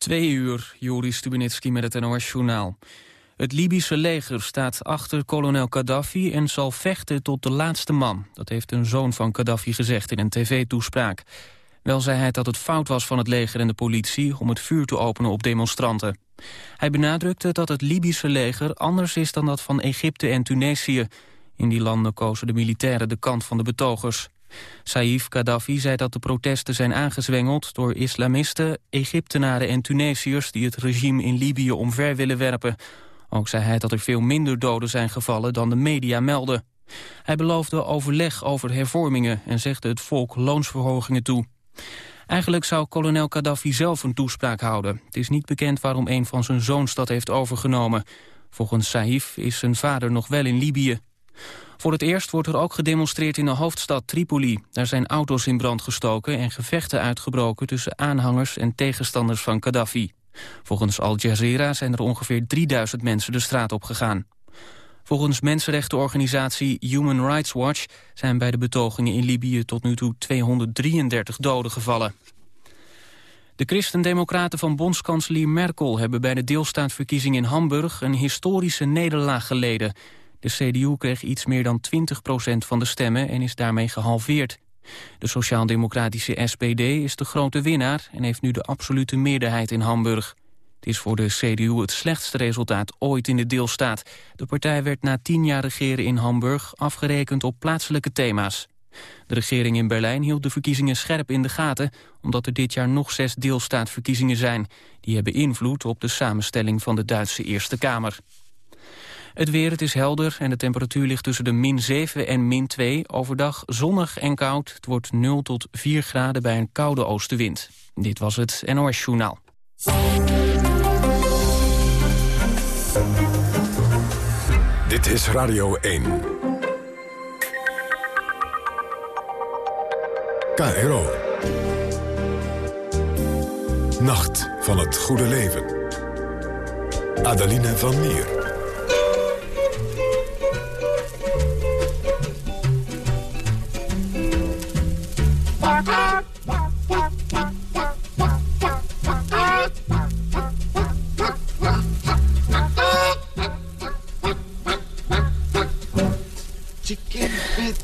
Twee uur, Joris Stubenitski met het NOS-journaal. Het Libische leger staat achter kolonel Gaddafi en zal vechten tot de laatste man. Dat heeft een zoon van Gaddafi gezegd in een tv-toespraak. Wel zei hij dat het fout was van het leger en de politie om het vuur te openen op demonstranten. Hij benadrukte dat het Libische leger anders is dan dat van Egypte en Tunesië. In die landen kozen de militairen de kant van de betogers. Saif Gaddafi zei dat de protesten zijn aangezwengeld door islamisten, Egyptenaren en Tunesiërs die het regime in Libië omver willen werpen. Ook zei hij dat er veel minder doden zijn gevallen dan de media melden. Hij beloofde overleg over hervormingen en zegde het volk loonsverhogingen toe. Eigenlijk zou kolonel Gaddafi zelf een toespraak houden. Het is niet bekend waarom een van zijn zoons dat heeft overgenomen. Volgens Saif is zijn vader nog wel in Libië. Voor het eerst wordt er ook gedemonstreerd in de hoofdstad Tripoli. Daar zijn auto's in brand gestoken en gevechten uitgebroken... tussen aanhangers en tegenstanders van Gaddafi. Volgens Al Jazeera zijn er ongeveer 3000 mensen de straat op gegaan. Volgens mensenrechtenorganisatie Human Rights Watch... zijn bij de betogingen in Libië tot nu toe 233 doden gevallen. De christendemocraten van bondskanselier Merkel... hebben bij de deelstaatverkiezing in Hamburg... een historische nederlaag geleden. De CDU kreeg iets meer dan 20% van de stemmen en is daarmee gehalveerd. De sociaal-democratische SPD is de grote winnaar... en heeft nu de absolute meerderheid in Hamburg. Het is voor de CDU het slechtste resultaat ooit in de deelstaat. De partij werd na tien jaar regeren in Hamburg afgerekend op plaatselijke thema's. De regering in Berlijn hield de verkiezingen scherp in de gaten... omdat er dit jaar nog zes deelstaatverkiezingen zijn. Die hebben invloed op de samenstelling van de Duitse Eerste Kamer. Het weer, het is helder en de temperatuur ligt tussen de min 7 en min 2. Overdag zonnig en koud. Het wordt 0 tot 4 graden bij een koude oostenwind. Dit was het NOS Journaal. Dit is Radio 1. KRO. Nacht van het goede leven. Adeline van Mier.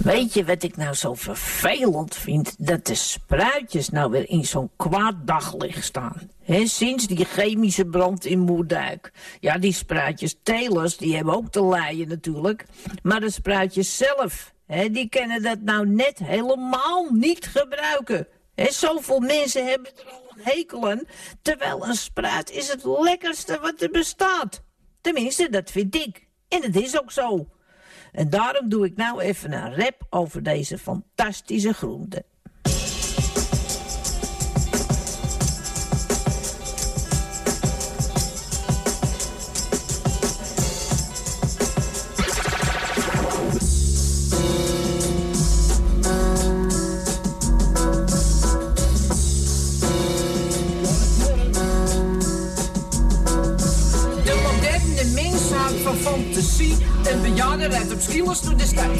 Weet je wat ik nou zo vervelend vind? Dat de spruitjes nou weer in zo'n kwaad daglicht staan. Sinds die chemische brand in Moerdijk. Ja, die spruitjes telers, die hebben ook te lijden natuurlijk. Maar de spruitjes zelf, he, die kunnen dat nou net helemaal niet gebruiken. He, zoveel mensen hebben er al een hekel aan. Terwijl een spruit is het lekkerste wat er bestaat. Tenminste, dat vind ik. En het is ook zo. En daarom doe ik nou even een rap over deze fantastische groente. Door de stad.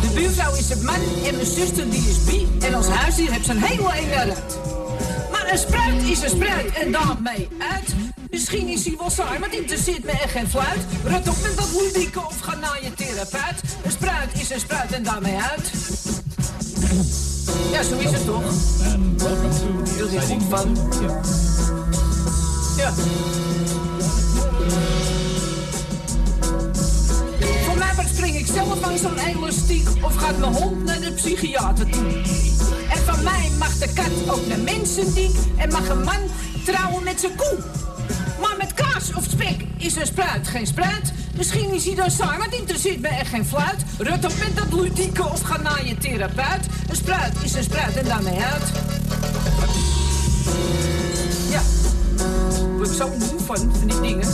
De buurvrouw is een man en mijn zuster die is bi. En als huisdier heeft ze een hele enge rat. Maar een spruit is een spruit en daarmee uit. Misschien is hij wel saai, maar het interesseert me echt geen fluit. Rut op met dat ludieke of ga naar je therapeut. Een spruit is een spruit en daarmee uit. Ja, zo is het toch? Wil je goed van? Ja. Zelf van zo'n elastiek of gaat mijn hond naar de psychiater toe. En van mij mag de kat ook naar mensen die en mag een man trouwen met zijn koe. Maar met kaas of spek is een spruit geen spruit. Misschien is hij dan saai, het interesseert me echt geen fluit. Rut op met dat ludieke of ga naar je therapeut. Een spruit is een spruit en daarmee uit. Ja, word ik zo moe van, van die dingen.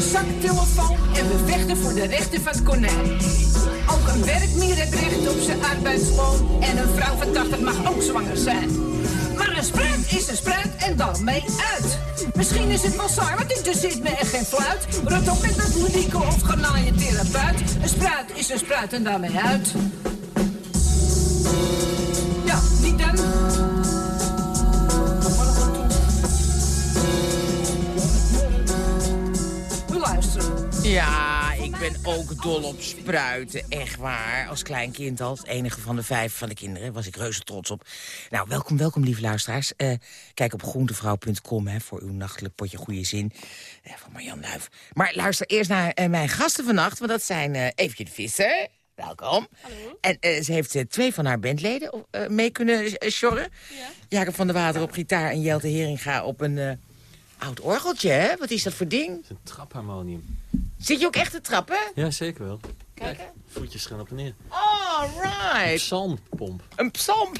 Zaktelefoon en we vechten voor de rechten van het konijn. Ook een werkmier heeft recht op zijn arbeidsloon en een vrouw van 80 mag ook zwanger zijn. Maar een spruit is een spruit en daarmee uit. Misschien is het wel saai, want interesseert me echt geen fluit. Rot op met dat ludieke of je therapeut. Een spruit is een spruit en daarmee uit. Ja, ik ben ook dol op spruiten, echt waar. Als klein kind al, het enige van de vijf van de kinderen, was ik reuze trots op. Nou, welkom, welkom lieve luisteraars. Eh, kijk op groentevrouw.com hè, voor uw nachtelijk potje goede zin uh, van Marjan Luif. Maar luister eerst naar uh, mijn gasten vannacht, want dat zijn uh, Eefje de Visser. Welkom. Hallo. En ze heeft twee van haar bandleden mee kunnen sjorren. Ja. Jacob van der Water op gitaar en Jelte Heringa op een oud orgeltje, hè? Wat is dat voor ding? Het is een trapharmonium. Zit je ook echt te trappen? Ja, zeker wel. Kijk, voetjes gaan op en neer. All right. Een psalmpomp. Een psalm.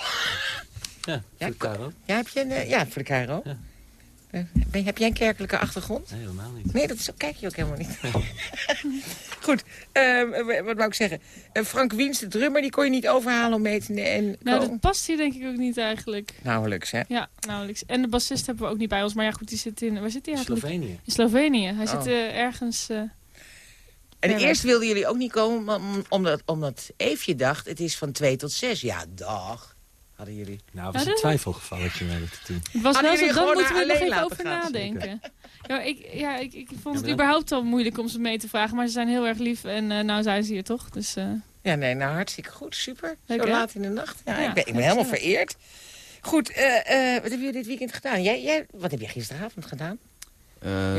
Ja, voor de Caro. Ja, heb je een, uh, ja, voor de Caro. Ja. Uh, ben, heb jij een kerkelijke achtergrond? Nee, helemaal niet. Nee, dat is, kijk je ook helemaal niet. Goed, uh, wat wou ik zeggen? Frank Wiens, de drummer, die kon je niet overhalen om mee te nemen. Nou, dat past hier denk ik ook niet eigenlijk. Nauwelijks, hè? Ja, nauwelijks. En de bassist hebben we ook niet bij ons. Maar ja, goed, die zit in... Waar zit hij eigenlijk? Slovenië. In Slovenië. Hij oh. zit ergens... En eerst wilden jullie ook niet komen, omdat, omdat Eefje dacht, het is van 2 tot 6. Ja, dag. Hadden jullie... Nou, was een twijfelgevalletje mee te doen. Het was wel zo, dan moeten we er nog even over nadenken. Ja, ik, ja, ik, ik vond het überhaupt al moeilijk om ze mee te vragen. Maar ze zijn heel erg lief en uh, nou zijn ze hier toch. Dus, uh... Ja, nee, nou hartstikke goed. Super. Leuk, zo laat in de nacht. Ja, ja ik ben, ik ben helemaal vereerd. Goed, uh, wat hebben jullie dit weekend gedaan? Jij, jij, wat heb jij gisteravond gedaan?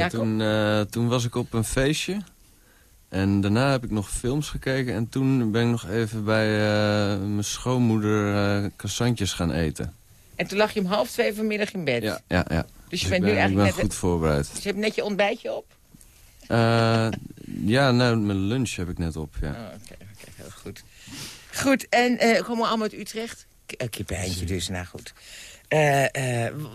toen, toen was ik op een feestje. En daarna heb ik nog films gekeken en toen ben ik nog even bij uh, mijn schoonmoeder uh, cassantjes gaan eten. En toen lag je om half twee vanmiddag in bed? Ja, ja, ja. Dus je dus bent nu eigenlijk ik ben goed voorbereid. Dus je hebt net je ontbijtje op? Uh, ja, nou, mijn lunch heb ik net op, ja. Oh, Oké, okay, okay, heel goed. Goed, en uh, komen we allemaal uit Utrecht? Kippeneintje dus, nou goed.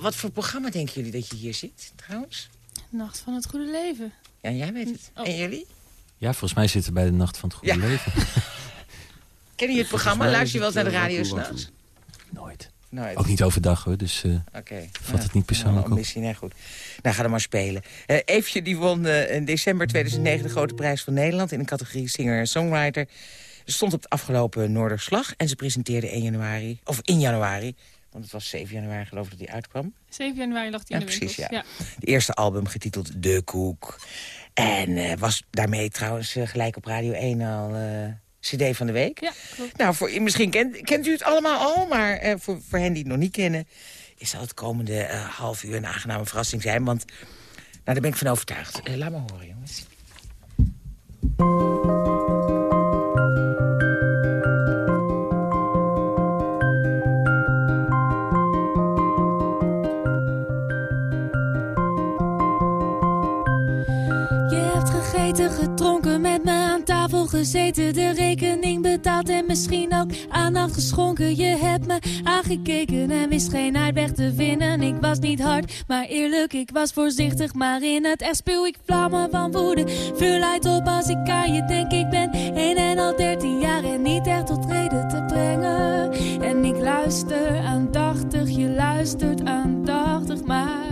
wat voor programma denken jullie dat je hier zit, trouwens? Nacht van het Goede Leven. Ja, jij weet het. Oh. En jullie? Ja, volgens mij zitten we bij de Nacht van het Goede Leven. Ken je het programma? Luister je wel eens naar de radio s'nachts? Nooit. Nooit. Ook niet overdag hoor, dus uh, okay. valt het niet persoonlijk nou, Misschien, nee, goed. Nou, ga dan maar spelen. Uh, Eefje die won uh, in december 2009 de Grote Prijs van Nederland... in de categorie singer en songwriter. Ze stond op het afgelopen Noorderslag en ze presenteerde 1 januari... of in januari, want het was 7 januari geloof ik dat die uitkwam. 7 januari lag die in de precies, ja. ja. De eerste album getiteld De Koek. En uh, was daarmee trouwens uh, gelijk op Radio 1 al uh, cd van de week. Ja, klopt. Nou, voor, misschien kent, kent u het allemaal al, maar voor, voor hen die het nog niet kennen... is dat het komende half uur een aangename verrassing zijn. Want nou, daar ben ik van overtuigd. laat maar horen, jongens. Gezeten, de rekening betaald en misschien ook aandacht geschonken. Je hebt me aangekeken en wist geen uitweg te vinden. Ik was niet hard, maar eerlijk, ik was voorzichtig, maar in het echt spuw ik vlammen van woede. Vuur op als ik aan je denk, ik ben een en al dertien jaar en niet echt tot reden te brengen. En ik luister aandachtig, je luistert aandachtig, maar...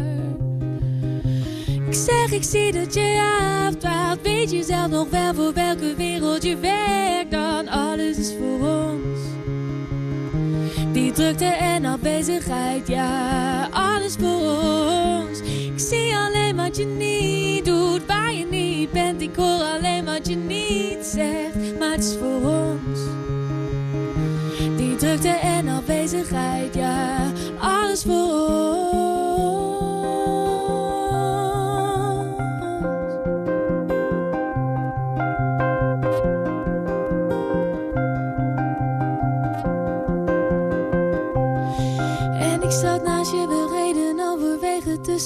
Ik zeg, ik zie dat je afdwaalt. Weet je zelf nog wel voor welke wereld je werkt? Dan alles is voor ons. Die drukte en afwezigheid, ja, alles voor ons. Ik zie alleen wat je niet doet, waar je niet bent. Ik hoor alleen wat je niet zegt, maar het is voor ons. Die drukte en afwezigheid, ja, alles voor ons.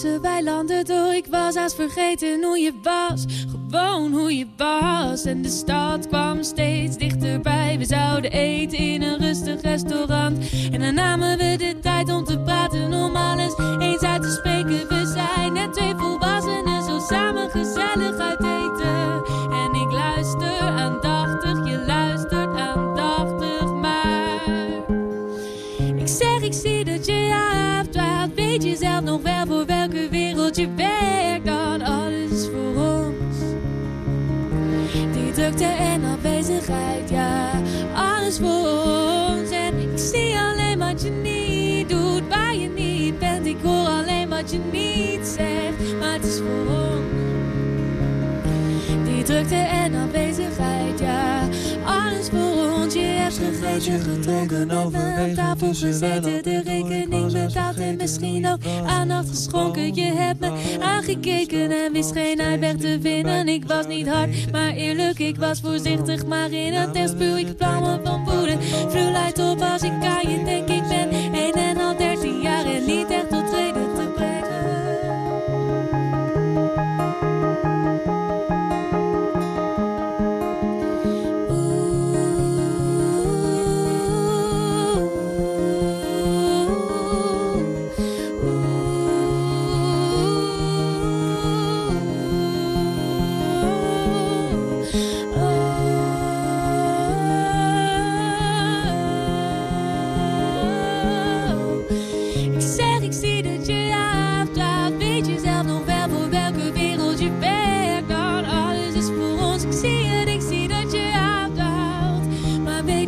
Tussen weilanden door. Ik was haast vergeten hoe je was, gewoon hoe je was. En de stad kwam steeds dichterbij. We zouden eten in een rustig restaurant. En dan namen we de tijd om te praten, om alles eens afwezigheid, ja. Alles voor ons, je hebt gegeten, gedronken, met me aan tafel gezeten. De rekening betaald en misschien ook aandacht geschonken. Je hebt me aangekeken en wist geen uitweg te vinden. Ik was niet hard, maar eerlijk, ik was voorzichtig. Maar in het test spuw ik vlammen van woede. Vloeilijt op als ik aan je denk, ik ben een en al dertien jaar en niet echt tot tweede te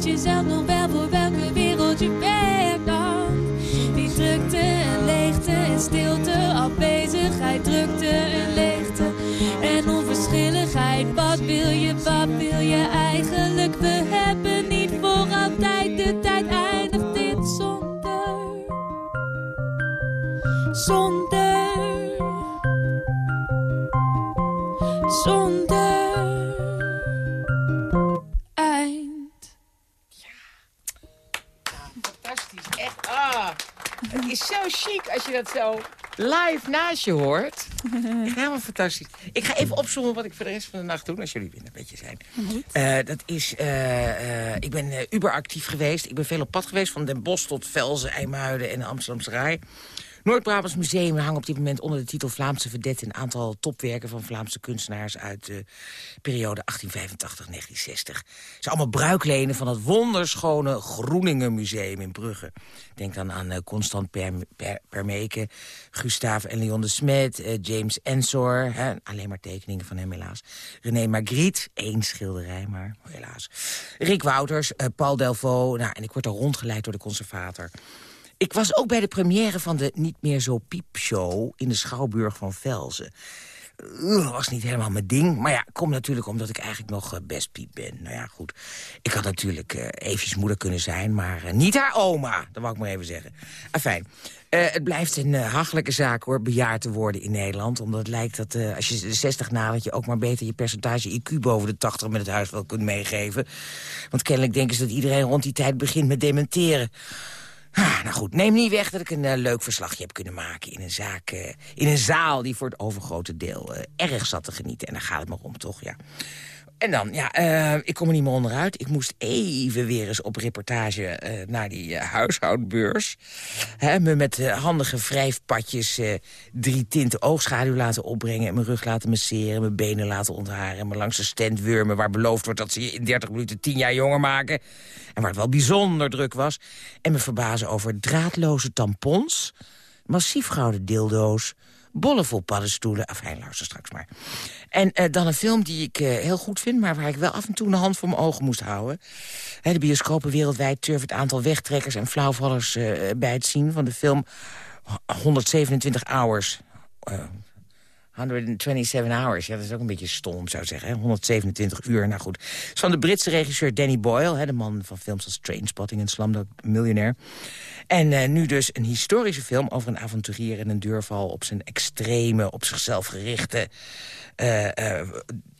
quiser no verão. Zo live naast je hoort. Helemaal fantastisch. Ik ga even opzommen wat ik voor de rest van de nacht doe, als jullie binnen een beetje zijn. Uh, dat is, uh, uh, ik ben uberactief geweest. Ik ben veel op pad geweest, van Den Bosch tot Velzen, IJmuiden en Amsterdamse Rai. Noord-Brabants Museum hangt op dit moment onder de titel Vlaamse Vedette... een aantal topwerken van Vlaamse kunstenaars uit de periode 1885-1960. Ze zijn allemaal bruiklenen van het wonderschone Groeningen Museum in Brugge. Denk dan aan uh, Constant per, per, Permeke, Gustave en Leon de Smet, uh, James Ensor... Hè, alleen maar tekeningen van hem helaas. René Magritte, één schilderij maar, helaas. Rick Wouters, uh, Paul Delvaux, nou, en ik word al rondgeleid door de conservator... Ik was ook bij de première van de Niet meer zo piepshow... in de Schouwburg van Velzen. Dat was niet helemaal mijn ding. Maar ja, komt natuurlijk omdat ik eigenlijk nog uh, best piep ben. Nou ja, goed. Ik had natuurlijk uh, moeder kunnen zijn, maar uh, niet haar oma. Dat wou ik maar even zeggen. Afijn. het blijft een hachelijke zaak, hoor, bejaard te worden in Nederland. Omdat het lijkt dat als je de 60 nadert... je ook maar beter je percentage IQ boven de 80 met het huis wel kunt meegeven. Want kennelijk denken ze dat iedereen rond die tijd begint met dementeren. Ah, nou goed, neem niet weg dat ik een uh, leuk verslagje heb kunnen maken... in een, zaak, uh, in een zaal die voor het overgrote deel uh, erg zat te genieten. En daar gaat het maar om, toch? Ja. En dan, ja, uh, ik kom er niet meer onderuit. Ik moest even weer eens op reportage uh, naar die uh, huishoudbeurs. Hè, me met handige wrijfpatjes drie tinten oogschaduw laten opbrengen... en mijn rug laten masseren, mijn benen laten ontharen... me langs de stand wurmen waar beloofd wordt dat ze je in 30 minuten 10 jaar jonger maken... en waar het wel bijzonder druk was. En me verbazen over draadloze tampons, massief gouden dildo's bollen vol paddenstoelen. Afijn, luister straks maar. En uh, dan een film die ik uh, heel goed vind... maar waar ik wel af en toe een hand voor mijn ogen moest houden. De bioscopen wereldwijd turven het aantal wegtrekkers en flauwvallers... Uh, bij het zien van de film 127 Hours... 127 Hours, ja, dat is ook een beetje stom, zou ik zeggen. Hè? 127 uur, nou goed. Is van de Britse regisseur Danny Boyle... Hè, de man van films als Trainspotting en Slumdog Millionaire. En uh, nu dus een historische film over een avonturier en een deurval... op zijn extreme, op zichzelf gerichte uh,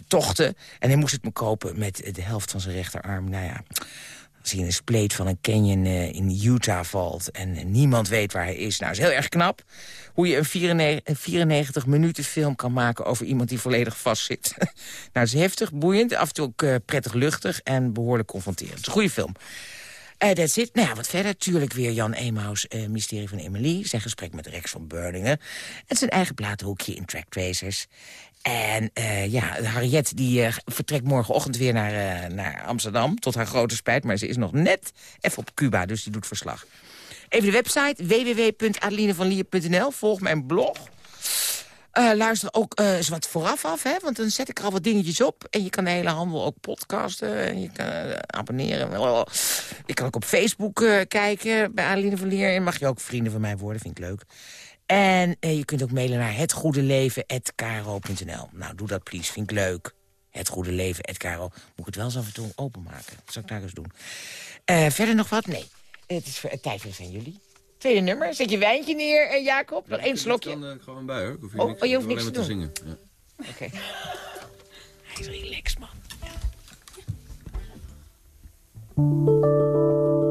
tochten. En hij moest het me kopen met de helft van zijn rechterarm. Nou ja, als hij in een spleet van een canyon in Utah valt... en niemand weet waar hij is. Nou, is heel erg knap hoe je een 94, 94 minuten film kan maken... over iemand die volledig vastzit. nou, is heftig, boeiend, af en toe ook prettig luchtig... en behoorlijk confronterend. Goede film. Uh, that's it. Nou ja, wat verder. Natuurlijk weer Jan Emaus, uh, Mysterie van Emily. Zijn gesprek met Rex van Beuningen. En zijn eigen platenhoekje in Track Tracers. En uh, ja, Harriet die uh, vertrekt morgenochtend weer naar, uh, naar Amsterdam. Tot haar grote spijt. Maar ze is nog net even op Cuba, dus die doet verslag. Even de website www.adelinevanlier.nl. Volg mijn blog. Uh, luister ook uh, eens wat vooraf af, hè? want dan zet ik er al wat dingetjes op. En je kan de hele handel ook podcasten. En je kan uh, abonneren. Je kan ook op Facebook kijken bij Adeline van Leer. En mag je ook vrienden van mij worden, vind ik leuk. En je kunt ook mailen naar hetgoedeleven.kro.nl. Nou, doe dat please, vind ik leuk. Het Goede Leven, Ed Caro. Moet ik het wel eens af en toe openmaken. Dat zou ik daar eens doen. Uh, verder nog wat? Nee. Het is het tijd voor zijn jullie. Tweede nummer. Zet je wijntje neer, Jacob. Nog één slokje. Ik gewoon bij, hoor. Hoef je, oh, niks, oh, je hoeft niks te doen. Te zingen. Ja. Oké. Okay. Hij is relaxed, man. うん。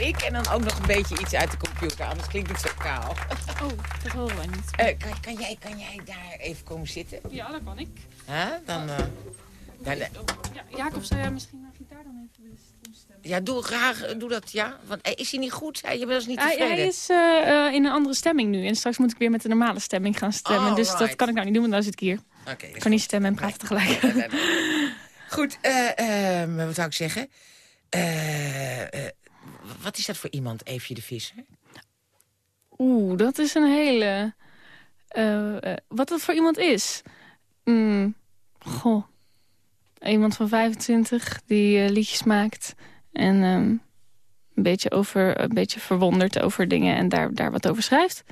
Ik en dan ook nog een beetje iets uit de computer. Anders klinkt het zo kaal. Oh, dat horen wij niet. Uh, kan, kan, jij, kan jij daar even komen zitten? Ja, dat kan ik. Huh? Dan, uh, Ja, Jacob, zou jij misschien naar gitaar dan even willen stemmen? Ja, doe graag, doe dat, ja. Want eh, is hij niet goed? Hij, je bent dus niet tevreden? Hij, hij is uh, in een andere stemming nu. En straks moet ik weer met de normale stemming gaan stemmen. dus dat kan ik nou niet doen, want dan zit ik hier. Okay, ik kan niet stemmen en praten tegelijk. Nee, nee, nee. Goed, uh, wat zou ik zeggen? Wat is dat voor iemand, Eefje de Visser? Oeh, dat is een hele... wat dat voor iemand is? Mm, goh. Iemand van 25 die uh, liedjes maakt. En um, een, beetje over, een beetje verwonderd over dingen en daar, daar wat over schrijft.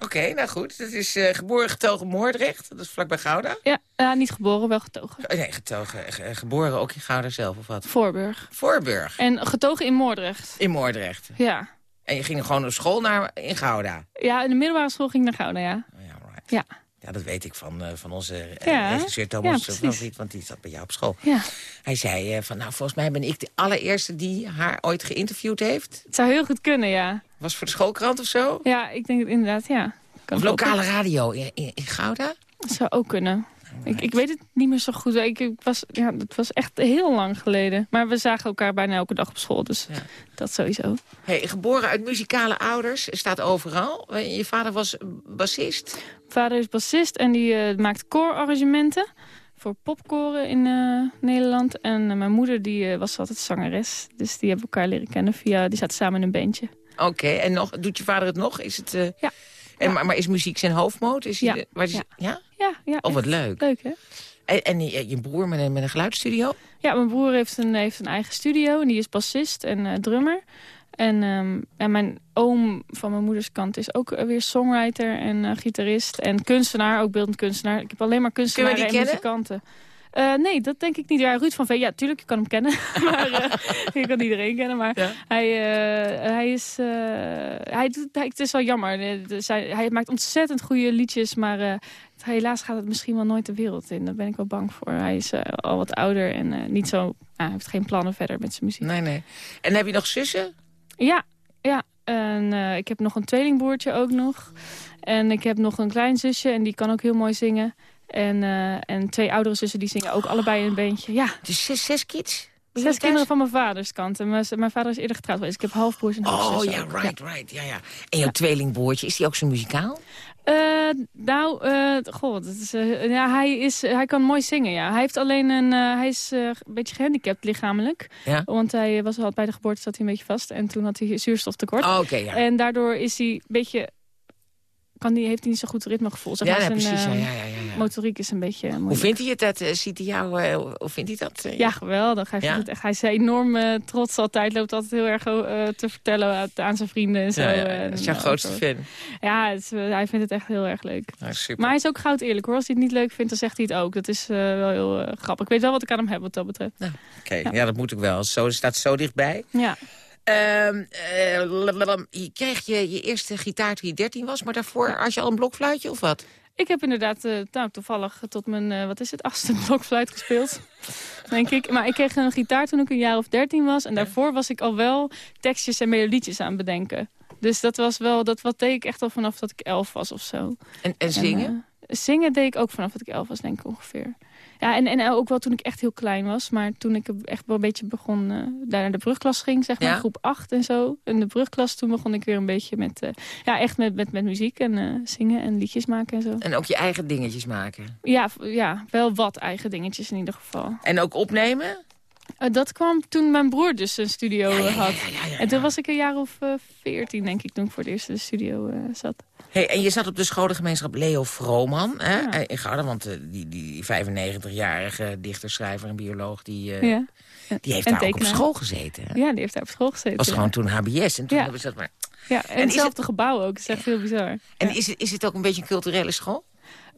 Oké, nou goed. Dat is uh, geboren getogen Moordrecht. Dat is vlakbij Gouda. Ja, uh, niet geboren, wel getogen. Oh, nee, getogen. geboren ook in Gouda zelf, of wat? Voorburg. Voorburg. En getogen in Moordrecht. In Moordrecht. Ja. En je ging gewoon naar school naar, in Gouda? Ja, in de middelbare school ging ik naar Gouda, ja. Oh, ja, right. Ja. Ja, dat weet ik van, uh, van onze uh, regisseur Thomas ja, Favoriet, want die zat bij jou op school. Ja. Hij zei uh, van, nou, volgens mij ben ik de allereerste die haar ooit geïnterviewd heeft. Het zou heel goed kunnen, ja. Was voor de schoolkrant of zo? Ja, ik denk het inderdaad, ja. Kan of lokale radio in, in, in Gouda? Dat zou ook kunnen. Ik, ik weet het niet meer zo goed. Ik, ik, was, ja, dat was echt heel lang geleden. Maar we zagen elkaar bijna elke dag op school, dus ja. dat sowieso. Hey, geboren uit muzikale ouders, staat overal. Je vader was bassist? Mijn vader is bassist en die uh, maakt koorarrangementen voor popkoren in uh, Nederland. En uh, mijn moeder die, was altijd zangeres. Dus die hebben elkaar leren kennen via... Die zaten samen in een bandje. Oké, en nog, doet je vader het nog? Is het, ja. En, maar, maar, is muziek zijn hoofdmoot? Is ja. Hij, waar is, ja. ja? Ja, ja. Oh, wat leuk. Leuk, hè? En, en je, je, broer met een, met een geluidsstudio? Ja, mijn broer heeft een, heeft een eigen studio. En die is bassist en uh, drummer. En, um, en mijn oom van mijn moeders kant is ook weer songwriter en uh, gitarist. En kunstenaar, ook beeldend kunstenaar. Ik heb alleen maar kunstenaars en muzikanten. Uh, nee, dat denk ik niet. Ja, Ruud van Veen, ja, tuurlijk, je kan hem kennen. maar uh, je kan iedereen kennen. Maar ja. hij, uh, hij is... hij doet, hij, het is wel jammer. Hij, hij, maakt ontzettend goede liedjes, maar helaas gaat het misschien wel nooit de wereld in. Daar ben ik wel bang voor. Hij is al wat ouder en niet zo... hij heeft geen plannen verder met zijn muziek. Nee, nee. En heb je nog zussen? Ja, ja. En ik heb nog een tweelingbroertje ook nog. En ik heb nog een klein zusje en die kan ook heel mooi zingen. En, en twee oudere zussen die zingen ook allebei een beentje. Ja. Dus zes, zes kids? Zes kinderen van mijn vaders kant. En mijn, mijn vader is eerder getrouwd geweest. Ik heb halfbroers en halfzussen. Oh ja, right, ja. right. Ja, ja. En jouw ja. tweelingbroertje, is die ook zo muzikaal? Uh, nou, uh, god, het is, uh, ja, hij, is, hij kan mooi zingen, ja. Hij heeft alleen een, hij is een beetje gehandicapt lichamelijk. Ja? Want hij was al bij de geboorte zat hij een beetje vast. En toen had hij zuurstoftekort. Oh, okay, ja. En daardoor is hij een beetje kan die, heeft hij niet zo goed ritmegevoel. Zeg ja, maar, ja, zijn, precies. Uh, ja, ja, ja, ja, Motoriek is een beetje moeilijk. Hoe vindt hij het? Dat, uh, ziet hij jou, uh, hoe vindt hij dat? ja, geweldig. Hij, vindt het echt, hij is enorm trots altijd. Loopt altijd heel erg te vertellen aan zijn vrienden en zo. Dat is jouw grootste fan. Ja, het, hij vindt het echt heel erg leuk. Super. Maar hij is ook goud eerlijk hoor. Als hij het niet leuk vindt, dan zegt hij het ook. Dat is wel heel grappig. Ik weet wel wat ik aan hem heb wat dat betreft. Nou, Oké, okay. ja. dat moet ik wel. Zo, staat zo dichtbij. Ja. Uh, uh, je kreeg je, je eerste gitaar toen je 13 was, maar daarvoor had je al een blokfluitje of wat? Ik heb inderdaad uh, nou, toevallig tot mijn, uh, wat is het, achtste blokfluit gespeeld. denk ik. Maar ik kreeg een gitaar toen ik een jaar of 13 was. En daarvoor was ik al wel tekstjes en melodietjes aan het bedenken. Dus dat was wel, dat wat deed ik echt al vanaf dat ik 11 was of zo. En, en zingen? En, zingen deed ik ook vanaf dat ik 11 was, denk ik ongeveer. Ja, en, en ook wel toen ik echt heel klein was. Maar toen ik echt wel een beetje begon, uh, daar naar de brugklas ging, zeg maar, ja? groep 8 en zo. In de brugklas, toen begon ik weer een beetje met, uh, ja, echt met, met, met muziek en uh, zingen en liedjes maken en zo. En ook je eigen dingetjes maken? Ja, ja, wel wat eigen dingetjes in ieder geval. En ook opnemen? Uh, dat kwam toen mijn broer dus een studio ja, had. Ja, en toen was ik een jaar of uh, veertien, denk ik, toen ik voor het eerst in de studio uh, zat. Hey, en je zat op de scholengemeenschap Leo Vrooman hè, in Gouden. Want die, die 95-jarige dichter, schrijver en bioloog... die, die heeft en daar ook op school gezeten. Hè? Ja, die heeft daar op school gezeten. was gewoon toen HBS. En toen hebben ze dat maar... Ja, en, en hetzelfde het... gebouw ook. Dat is echt heel bizar. En is, het, is het ook een beetje een culturele school?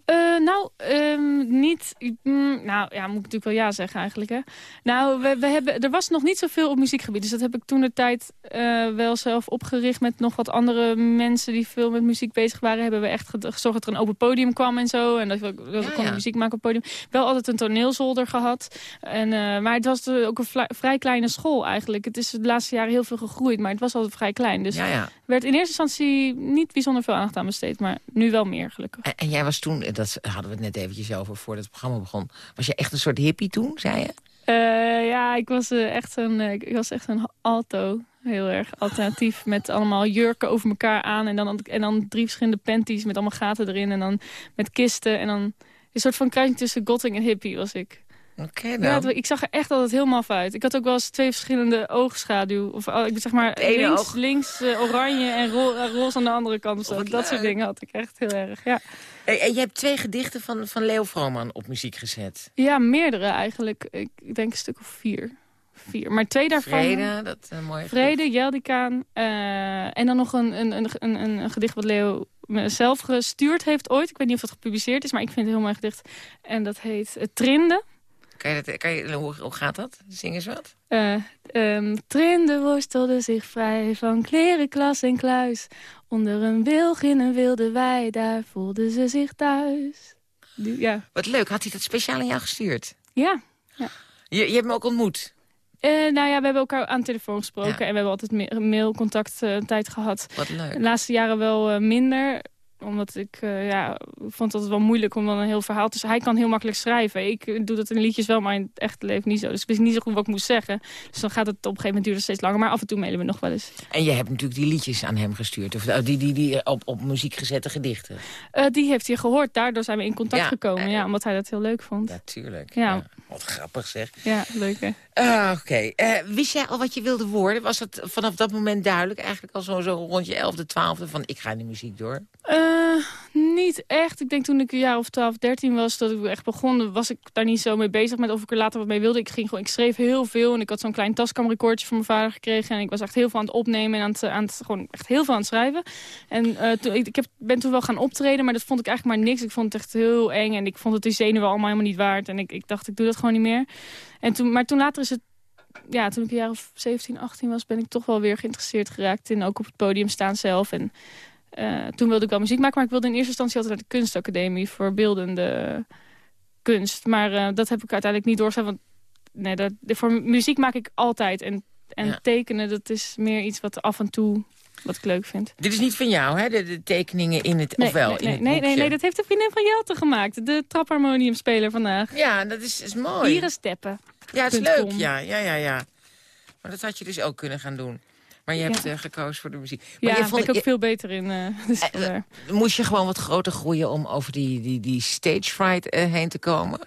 Uh, nou, um, niet... Mm, nou, ja, moet ik natuurlijk wel ja zeggen eigenlijk, hè. Nou, we, we hebben, er was nog niet zoveel op muziekgebied. Dus dat heb ik toen de tijd uh, wel zelf opgericht... met nog wat andere mensen die veel met muziek bezig waren. Hebben we echt gezorgd dat er een open podium kwam en zo. En dat we, dat we ja. muziek maken op het podium. Wel altijd een toneelzolder gehad. En, uh, maar het was ook een vrij kleine school eigenlijk. Het is de laatste jaren heel veel gegroeid, maar het was altijd vrij klein. Dus ja. werd in eerste instantie niet bijzonder veel aandacht aan besteed. Maar nu wel meer, gelukkig. En, en jij was toen dat hadden we het net eventjes over voordat het programma begon. Was je echt een soort hippie toen, zei je? ja, ik was, echt een, ik was echt een alto. Heel erg alternatief. Met allemaal jurken over elkaar aan. En dan, en dan drie verschillende panties met allemaal gaten erin. En dan met kisten. En dan een soort van kruising tussen gotting en hippie was ik. Oké ja, ik zag er echt altijd heel maf uit. Ik had ook wel eens twee verschillende oogschaduw. Of oh, ik zeg maar links, oog. links uh, oranje en ro uh, roze aan de andere kant. Of dat soort dingen had ik echt heel erg, ja. En je hebt twee gedichten van, van Leo Vrooman op muziek gezet. Ja, meerdere eigenlijk. Ik denk een stuk of vier. Vier. Maar twee daarvan... Vrede, dat is een mooie Vrede, Jeldikaan. Uh, en dan nog een, een, een, een, een gedicht wat Leo zelf gestuurd heeft ooit. Ik weet niet of het gepubliceerd is, maar ik vind het een heel mooi gedicht. En dat heet Trinde. Kan je dat, kan je, hoe, hoe gaat dat? Zing eens wat. Uh, um, Trinde worstelde zich vrij van kleren, klas en kluis. Onder een wilg in een wilde wei, daar voelde ze zich thuis. ja. Wat leuk, had hij dat speciaal aan jou gestuurd? Ja. ja. Je, je hebt hem ook ontmoet? Uh, nou ja, we hebben elkaar aan de telefoon gesproken. En we hebben altijd mailcontact uh, tijd gehad. Wat leuk. De laatste jaren wel uh, minder omdat ik uh, ja, vond het wel moeilijk om dan een heel verhaal te Hij kan heel makkelijk schrijven. Ik doe dat in liedjes wel, maar in het echte leven niet zo. Dus ik wist niet zo goed wat ik moest zeggen. Dus dan gaat het op een gegeven moment duren steeds langer. Maar af en toe mailen we nog wel eens. En je hebt natuurlijk die liedjes aan hem gestuurd. Of die, die, die op, op muziek gezette gedichten. Uh, die heeft hij gehoord. Daardoor zijn we in contact gekomen. Ja, omdat hij dat heel leuk vond. Natuurlijk. Ja. ja. Wat grappig zeg. Ja, leuk hè. Uh, Oké. Okay. wist jij al wat je wilde worden? Was het vanaf dat moment duidelijk? Eigenlijk al zo, zo rond je elfde, twaalfde van ik ga in de muziek door? niet echt. Ik denk toen ik een jaar of 12, 13 was, dat ik echt begon, was ik daar niet zo mee bezig met of ik er later wat mee wilde. Ik, ging gewoon, ik schreef heel veel en ik had zo'n klein taskamrecordje van mijn vader gekregen. En ik was echt heel veel aan het opnemen en aan het, aan het gewoon echt heel veel aan het schrijven. En uh, toen, ik, ik heb, ben toen wel gaan optreden, maar dat vond ik eigenlijk maar niks. Ik vond het echt heel eng en ik vond het die zenuwen allemaal helemaal niet waard. En ik, ik dacht, ik doe dat gewoon niet meer. En toen, maar toen later is het ja, toen ik een jaar of 17, 18 was, ben ik toch wel weer geïnteresseerd geraakt in ook op het podium staan zelf. En uh, toen wilde ik wel muziek maken, maar ik wilde in eerste instantie altijd naar de kunstacademie voor beeldende kunst. Maar uh, dat heb ik uiteindelijk niet doorgezet, want nee, dat, voor muziek maak ik altijd. En, en tekenen, dat is meer iets wat af en toe wat ik leuk vind. Dit is niet van jou, hè? De, de tekeningen in het, nee, ofwel nee, in het nee, nee, nee, dat heeft de vriendin van Jelte gemaakt. De trapharmoniumspeler vandaag. Ja, dat is, is mooi. Iris Steppen. Ja, het is leuk. Ja, ja, ja, ja. Maar dat had je dus ook kunnen gaan doen. Maar je hebt uh, gekozen voor de muziek. Maar ja, vond, ben ik ook veel beter in. Uh, dus uh, moest je gewoon wat groter groeien om over die, die, die stage fright heen te komen?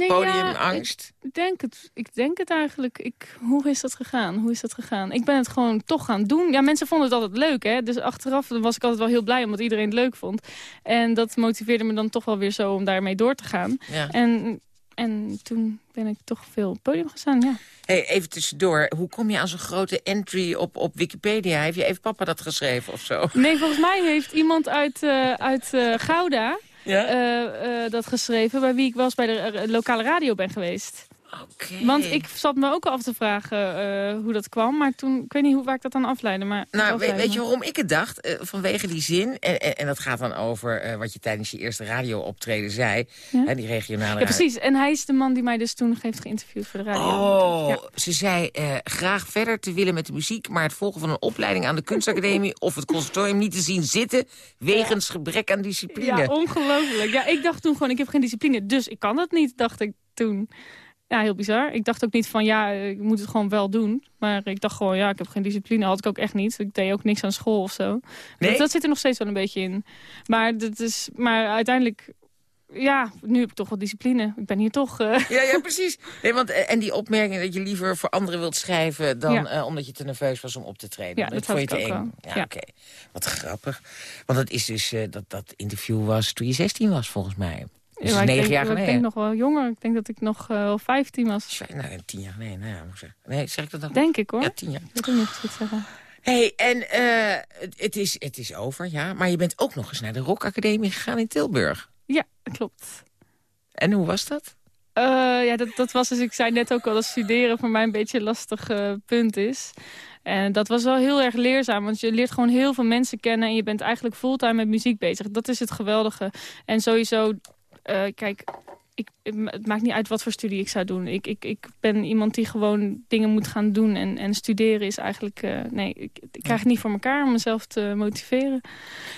Nee, Podiumangst? Ja, ik, denk het, ik denk het eigenlijk. Ik, hoe is dat gegaan? Hoe is dat gegaan? Ik ben het gewoon toch gaan doen. Ja, mensen vonden het altijd leuk, hè. Dus achteraf was ik altijd wel heel blij omdat iedereen het leuk vond. En dat motiveerde me dan toch wel weer zo om daarmee door te gaan. Ja. En en toen ben ik toch veel op podium gestaan, ja. Hey, even tussendoor, hoe kom je aan zo'n grote entry op, op Wikipedia? Heeft je even papa dat geschreven of zo? Nee, volgens mij heeft iemand uit, uh, uit uh, Gouda ja? uh, dat geschreven... bij wie ik eens bij de lokale radio ben geweest. Okay. Want ik zat me ook af te vragen uh, hoe dat kwam. Maar toen, ik weet niet hoe, waar ik dat dan afleidde. Maar nou, weet, weet, je waarom ik het dacht? Uh, vanwege die zin. En, en, en, dat gaat dan over uh, wat je tijdens je eerste radio-optreden zei. Ja? Hè, die regionale Ja, precies. En hij is de man die mij dus toen heeft geïnterviewd voor de radio. Oh, ja. ze zei graag verder te willen met de muziek... maar het volgen van een opleiding aan de kunstacademie... of het conservatorium niet te zien zitten... wegens gebrek aan discipline. Ja, ongelooflijk. Ja, ik dacht toen gewoon, ik heb geen discipline. Dus ik kan het niet, dacht ik toen. Ja, heel bizar. Ik dacht ook niet van, ja, ik moet het gewoon wel doen. Maar ik dacht gewoon, ja, ik heb geen discipline. Had ik ook echt niet. Ik deed ook niks aan school of zo. Nee? Dat, dat zit er nog steeds wel een beetje in. Maar, dat is, maar uiteindelijk ja, nu heb ik toch wel discipline. Ik ben hier toch... Uh... Ja, ja, precies. Nee, want, en die opmerking dat je liever voor anderen wilt schrijven... dan ja. uh, omdat je te nerveus was om op te treden. Ja, dat, dat vond je te eng. Ja, ja. oké. Okay. Wat grappig. Want dat is dus... Uh, dat, dat interview was toen je 16 was, volgens mij. Dus ja, negen jaar geleden. Ik denk nog wel jonger. Ik denk dat ik nog wel 15 was. Nou, tien jaar geleden. Nou ja, moet ik zeggen. Nee, zeg ik dat dan? Denk ik hoor. Ja, tien jaar. Dat ik niet goed zeggen. hey, en het, het, is, het is over, ja. Maar je bent ook nog eens naar de Rock Academie gegaan in Tilburg. Ja, klopt. En hoe was dat? Uh, ja, dat, dat was dus, ik zei net ook al, dat studeren voor mij een beetje een lastig uh, punt is. En dat was wel heel erg leerzaam, want je leert gewoon heel veel mensen kennen... en je bent eigenlijk fulltime met muziek bezig. Dat is het geweldige. En sowieso, uh, kijk, ik, het maakt niet uit wat voor studie ik zou doen. Ik, ik, ik ben iemand die gewoon dingen moet gaan doen. En, en studeren is eigenlijk... Uh, nee, ik, ik, krijg het niet voor elkaar om mezelf te motiveren.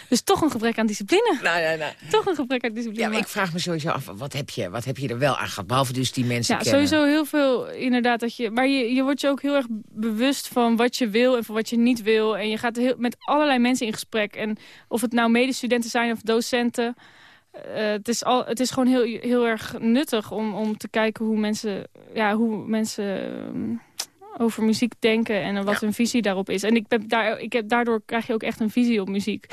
Dus toch een gebrek aan discipline. Nou, nou, nou. Toch een gebrek aan discipline. Ja, maar ik vraag me sowieso af, wat heb je, wat heb je er wel aan gehad? Behalve dus die mensen Ja, sowieso heel veel inderdaad. Dat je, maar je, je wordt je ook heel erg bewust van wat je wil en van wat je niet wil. En je gaat heel, met allerlei mensen in gesprek. En of het nou medestudenten zijn of docenten... Uh, het, is al, het is gewoon heel, heel erg nuttig om, om te kijken hoe mensen, ja, hoe mensen um, over muziek denken en wat hun visie daarop is. En ik heb daar, ik heb, daardoor krijg je ook echt een visie op muziek.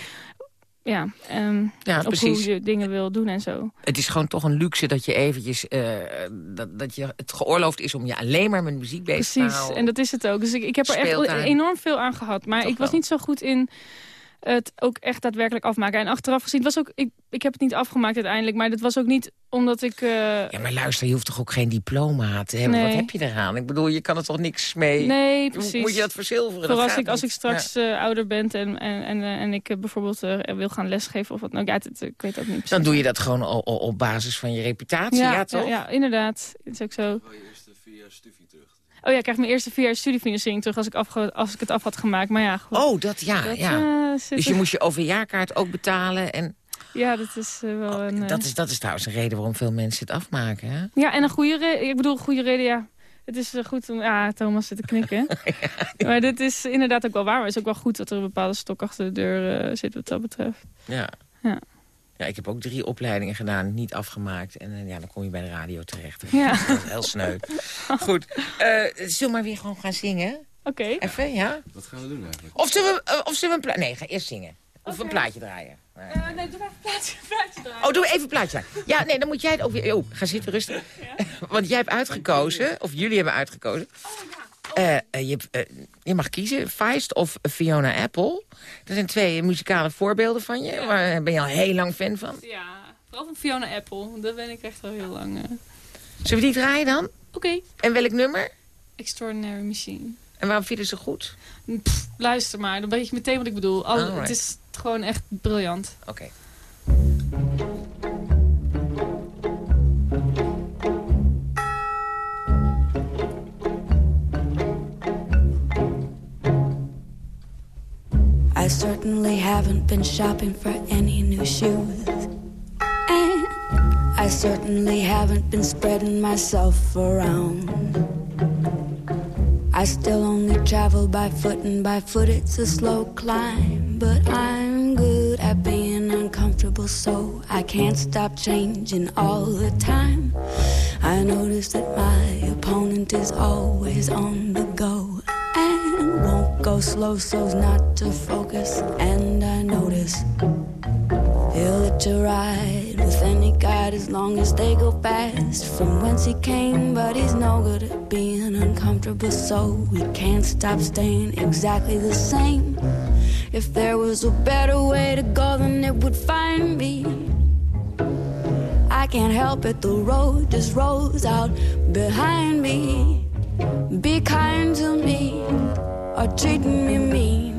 Ja, um, ja op precies. hoe je dingen wil doen en zo. Het is gewoon toch een luxe dat je eventjes... Uh, dat, dat je het geoorloofd is om je alleen maar met muziek bezig precies. te houden. en dat is het ook. Dus ik, ik heb er echt enorm veel aan gehad. Maar Toch ik was wel. niet zo goed in het ook echt daadwerkelijk afmaken. En achteraf gezien, het was ook, ik, ik heb het niet afgemaakt uiteindelijk. Maar dat was ook niet omdat ik... uh, Ja, maar luister, je hoeft toch ook geen diploma te hebben? Nee. Wat heb je eraan? Ik bedoel, je kan er toch niks mee... Nee, precies. Moet je dat verzilveren? Vooral Dat als ik, als ik straks Ja. eh, ouder ben en, en, en, eh, en ik eh, bijvoorbeeld eh, wil gaan lesgeven of wat ook. Ja, het, ik weet ook niet precies. Dan doe je dat gewoon op basis van je reputatie, ja, toch? Ja, ja, inderdaad. Is ook zo. Wel je eerste vier jaar studie terug. Oh ja, ik krijg mijn eerste vier jaar studiefinanciering terug als ik, afge, als ik het af had gemaakt. Maar ja, goed. Oh, dat ja, dat, ja. eh, Dus je moest je OV-jaarkaart ook betalen. En Ja, dat is eh, wel een... eh, dat, is, dat is trouwens een reden waarom veel mensen het afmaken. Hè? Ja, en een goede reden. Ik bedoel, een goede reden, ja. Het is eh, goed om... Ja, Thomas zit te knikken. Maar dit is inderdaad ook wel waar. Maar het is ook wel goed dat er een bepaalde stok achter de deur eh, zit wat dat betreft. Ja. Ja. Ja, ik heb ook drie opleidingen gedaan, niet afgemaakt. En eh, ja, dan kom je bij de radio terecht. Ja. Dat is heel sneu. Goed, eh zullen we maar weer gewoon gaan zingen? Oké. Even, ja? Wat gaan we doen eigenlijk? Of zullen we, eh, of zullen we een plaatje... Nee, ga eerst zingen. Of een plaatje draaien. Nee. Eh, nee, doe maar even een plaatje, plaatje draaien. Oh, doe even een plaatje draaien. Ja, nee, dan moet jij het ook weer... Oh, ga zitten, rustig. Want jij hebt uitgekozen, of jullie hebben uitgekozen... Eh, eh, je, hebt, je mag kiezen, Feist of Fiona Apple. Dat zijn twee muzikale voorbeelden van je. Waar ben je al heel lang fan van. Ja, vooral van Fiona Apple. Dat ben ik echt al heel lang. eh. Zullen we die draaien dan? Oké. En welk nummer? Extraordinary Machine. En waarom vinden ze goed? Pff, luister maar, dan weet je meteen wat ik bedoel. Al, het is gewoon echt briljant. Oké. Certainly haven't been shopping for any new shoes. And I certainly haven't been spreading myself around. I still only travel by foot, and by foot it's a slow climb. But I'm good at being uncomfortable, so I can't stop changing all the time. I notice that my opponent is always on the go go slow so's not to focus. And I notice he'll let you ride with any guide as long as they go fast from whence he came. But he's no good at being uncomfortable, so we can't stop staying exactly the same. If there was a better way to go, then it would find me. I can't help it, the road just rolls out behind me. Be kind to me or treating me mean.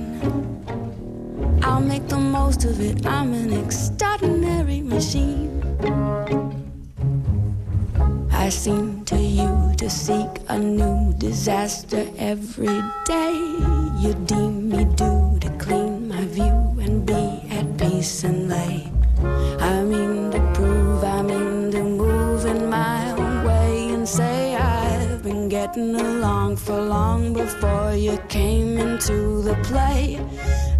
I'll make the most of it. I'm an extraordinary machine. I seem to you to seek a new disaster every day. You deem me due to clean my view and be at peace and before you came into the play.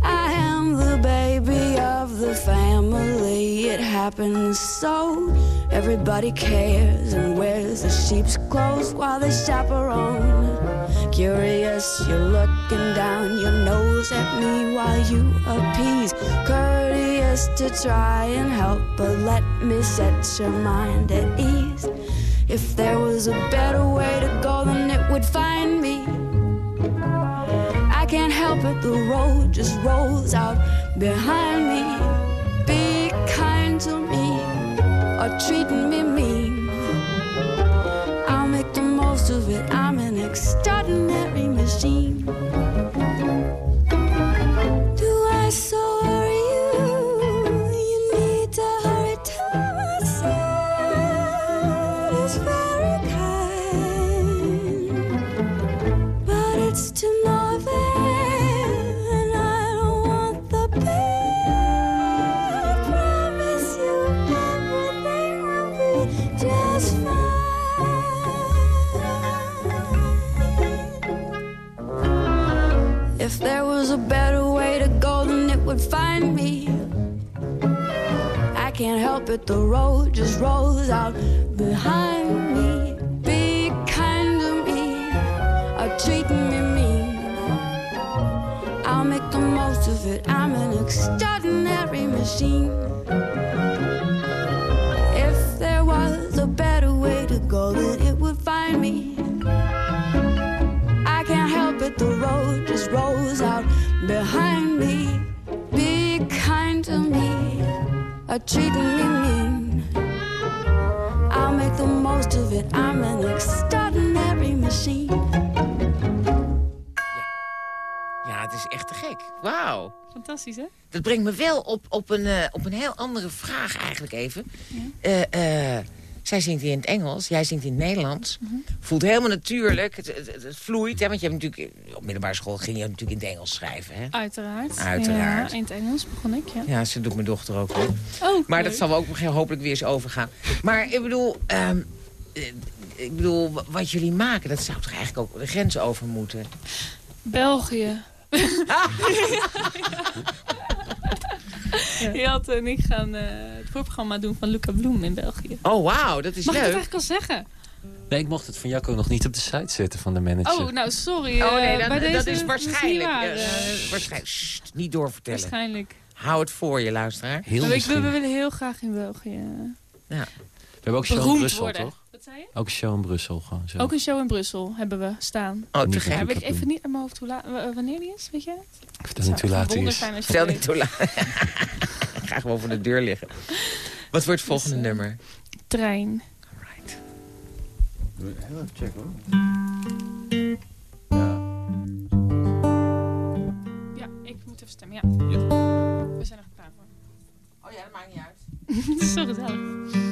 I am the baby of the family. It happens so. Everybody cares and wears the sheep's clothes while they chaperone. Curious, you're looking down your nose at me while you appease. Courteous to try and help, but let me set your mind at ease. If there was a better way to go, then it would find me. Can't help it, the road just rolls out behind me. Be kind to me or treating me mean. I'll make the most of it. I'm an extraordinary machine. It, the road just rolls out behind me. Be kind to me, or treat me mean. I'll make the most of it, I'm an extraordinary machine. If there was a better way to go, then it would find me. I can't help it, the road just rolls out behind me. Be kind to me, or treat me Fantastisch, hè? Dat brengt me wel op, op, een, eh, op een heel andere vraag eigenlijk even. Eh, eh, zij zingt in het Engels, jij zingt in het Nederlands. Voelt helemaal natuurlijk, het, het, vloeit. Hè? Want je hebt natuurlijk, op middelbare school ging je natuurlijk in het Engels schrijven. Hè? Uiteraard. Uiteraard. Ja, in het Engels begon ik, ja. Ja, ze doet mijn dochter ook hoor. Oh, Maar leuk. dat zal wel ook hopelijk weer eens overgaan. Maar ik bedoel, ehm, eh, ik bedoel, wat jullie maken, dat zou toch eigenlijk ook de grens over moeten? België. Jat en ik gaan eh, het voorprogramma doen van Luca Bloem in België. Oh, wauw, dat is Mag ik leuk. het eigenlijk al zeggen? Nee, ik mocht het van Jacco nog niet op de site zetten van de manager. Oh, nou sorry. Oh nee, eh, dat, bij dat deze is waarschijnlijk. niet eh, eh. waarschijnlijk. Sst, niet doorvertellen. waarschijnlijk. Hou het voor je, luisteraar. Heel Maar ik, we, willen heel graag in België. Ja. We hebben ook beroemd Brussel, worden. toch? Wat zei je? Ook een show in Brussel gewoon zo. Ook een show in Brussel hebben we staan. Oh, Niet te gek. Ja, weet Luca ik even niet uit mijn hoofd hoe la- w- wanneer die is, weet je het? Ik vertel niet hoe laat wonder is. Vertel het niet hoe laat. Ik ga gewoon voor de deur liggen. Wat wordt het volgende Dus, eh, nummer? Trein. Right. Heel even checken hoor. Ja, ik moet even stemmen, ja. Ja. We zijn er klaar voor. Oh ja, dat maakt niet uit. Het is zo gezellig.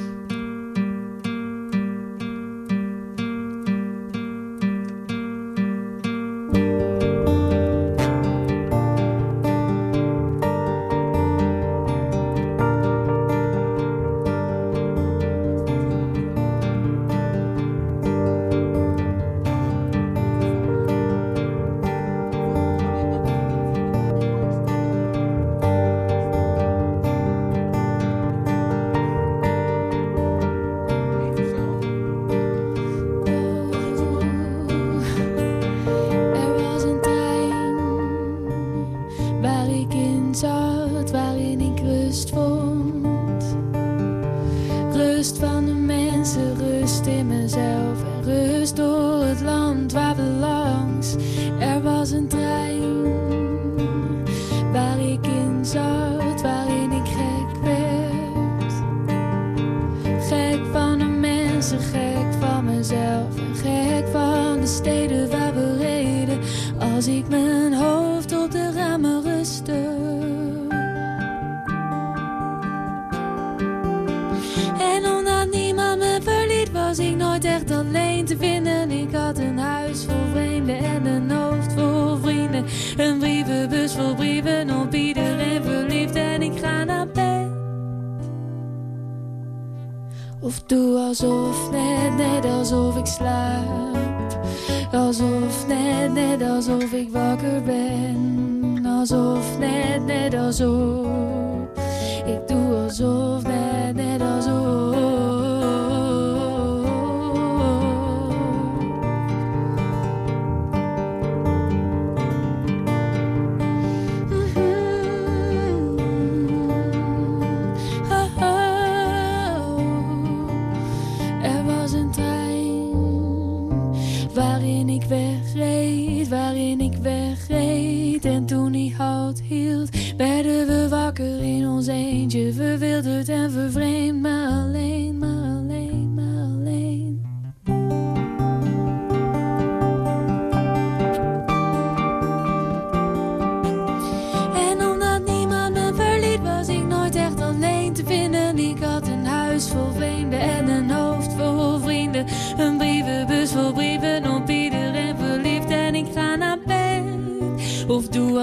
Waarin ik wegreed, waarin ik wegreed. En toen die halt hield, werden we wakker in ons eentje. Verwilderd en vervreemd,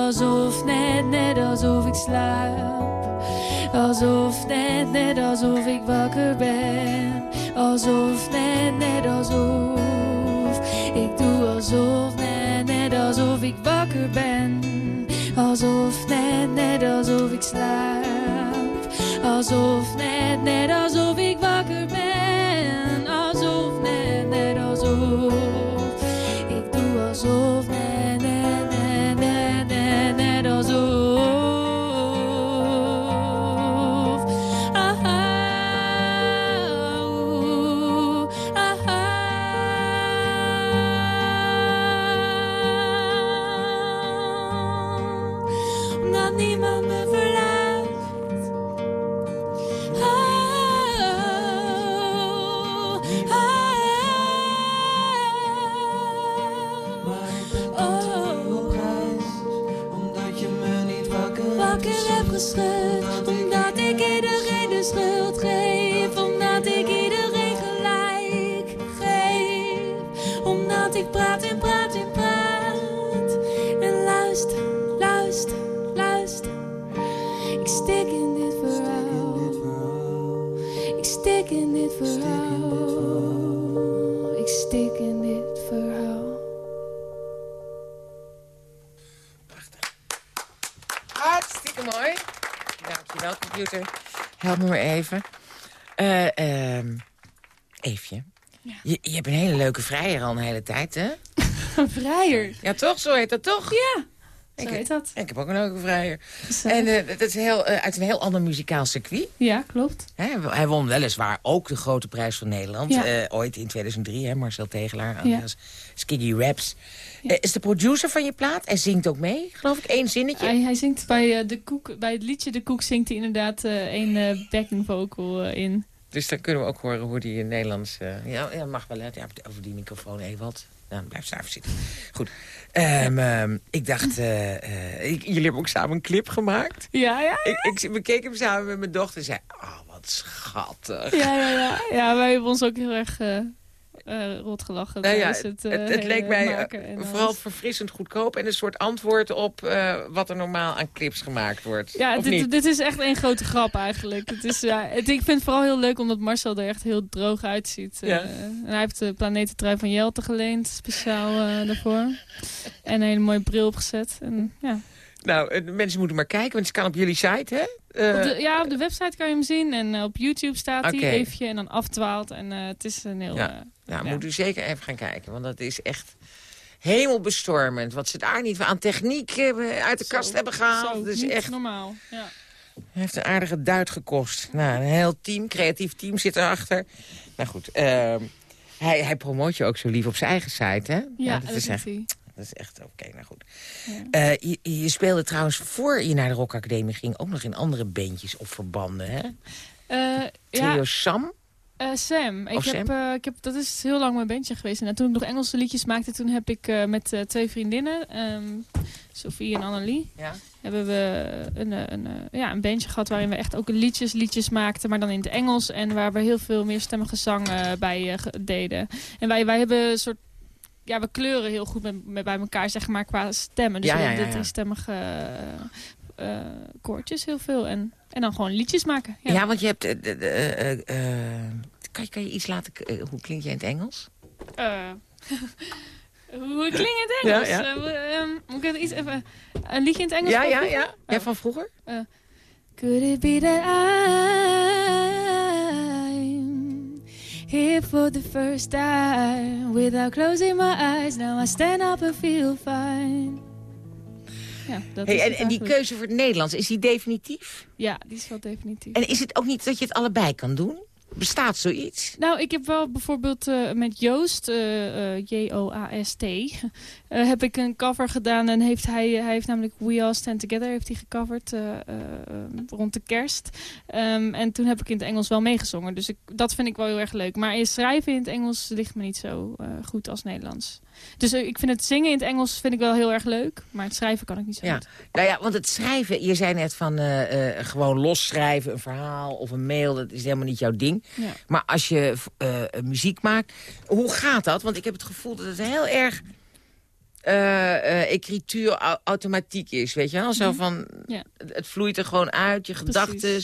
alsof, net, net alsof ik slaap. Alsof, net, net alsof ik wakker ben. Alsof, net, net alsof. Ik doe alsof, Ik stik in dit verhaal. Ik stik in dit verhaal. Ik stik in dit verhaal. Hartstikke mooi. Dankjewel, computer. Help me maar even. Eh ehm Eefje. Je, je hebt een hele leuke vrijer al een hele tijd, hè? Een vrijer? Ja, toch? Zo heet dat toch? Ja, zo heet dat. Ik heb ook een leuke vrijer. En eh, dat is heel, eh, uit een heel ander muzikaal circuit. Ja, klopt. Hij won weliswaar ook de grote prijs van Nederland. Ja. eh, ooit in 2003, hè, Marcel Tegelaar. alias Skiggy Raps. Is de producer van je plaat? Hij zingt ook mee, geloof ik. Eén zinnetje. Hij, hij zingt bij, de koek, bij het liedje De Koek zingt hij inderdaad één backing vocal in. Dus dan kunnen we ook horen hoe die in Nederlands... ja, ja, mag wel. Ja, over die microfoon even wat. Nou, blijf daar even zitten. Goed. Ehm, ehm, ik dacht... eh, eh, ik- jullie hebben ook samen een clip gemaakt. Ja, ja. Ik, ik bekeek hem samen met mijn dochter en zei... Oh, wat schattig. Ja, ja, ja. ja, wij hebben ons ook heel erg eh eh, rot gelachen. Nou ja, het, het, het, eh, het leek mij eh, alles. vooral verfrissend goedkoop... en een soort antwoord op wat er normaal aan clips gemaakt wordt. Ja, dit, dit is echt één grote grap eigenlijk. Het is, ja, het, ik vind het vooral heel leuk omdat Marcel er echt heel droog uitziet. Ja. En hij heeft de planetentrui van Jelte geleend, speciaal daarvoor. En een hele mooie bril opgezet. En, ja. Nou, mensen moeten maar kijken, want het kan op jullie site, hè? Op de, ja, op de website kan je hem zien. En op YouTube staat hij even en dan afdwaalt. En het is een heel... Ja. Nou, ja. moet u zeker even gaan kijken, want dat is echt hemelbestormend. Wat ze daar niet aan techniek uit de Zo, kast hebben gehaald. Dat is niet echt normaal. Ja. heeft een aardige duit gekost. Nou, een heel team, creatief team zit erachter. Nou goed, ehm, hij, hij promoot je ook zo lief op zijn eigen site, hè? Ja, dat, dat is echt, hij. dat is echt oké, nou goed. Eh, je, je speelde trouwens voor je naar de Rock Academie ging... ook nog in andere bandjes of verbanden, hè? Eh, Trio ja, Sam? Eh, Sam. Ik Of heb, Sam? eh, ik heb, dat is heel lang mijn bandje geweest. En toen ik nog Engelse liedjes maakte, toen heb ik eh, met twee vriendinnen, ehm Sophie en Annelie, Ja. hebben we een, een, ja, een bandje gehad waarin we echt ook liedjes, liedjes maakten, maar dan in het Engels. En waar we heel veel meerstemmige zang bij deden. En wij, wij hebben een soort ja, we kleuren heel goed met, met bij elkaar, zeg maar, qua stemmen. Dus Ja, we ja, hebben ja, de driestemmige eh, koortjes heel veel. En, en dan gewoon liedjes maken. Ja, want je hebt... eh, eh, eh, eh, kan, je, kan je iets laten... eh, hoe klink je in het Engels? Eh, hoe klinkt het Engels? Ja, ja. Eh, ehm, moet ik even iets even... Een liedje in het Engels? Ja, van ja, vroeger? ja. Ja, Oh. van vroeger? Eh, Could it be that I'm here for the first time without closing my eyes? Now I stand up and feel fine. Ja, dat Hey, is en, die keuze voor het Nederlands, is die definitief? Ja, die is wel definitief. En is het ook niet dat je het allebei kan doen? Bestaat zoiets? Nou, ik heb wel bijvoorbeeld eh, met Joost, eh, eh, J-O-A-S-T, heb ik een cover gedaan. En heeft hij, hij heeft namelijk We All Stand Together heeft hij gecoverd rond de kerst. Ehm, en toen heb ik in het Engels wel meegezongen. Dus ik, dat vind ik wel heel erg leuk. Maar in schrijven in het Engels ligt me niet zo goed als Nederlands. Dus eh, ik vind het zingen in het Engels vind ik wel heel erg leuk. Maar het schrijven kan ik niet zo Ja. goed. Nou ja, want het schrijven, je zei net van eh, eh, gewoon losschrijven, een verhaal of een mail, dat is helemaal niet jouw ding. Ja. Maar als je muziek maakt, hoe gaat dat? Want ik heb het gevoel dat het heel erg ecrituur au- automatiek is, weet je wel? Zo Mhm. van, Ja. het vloeit er gewoon uit, je gedachten.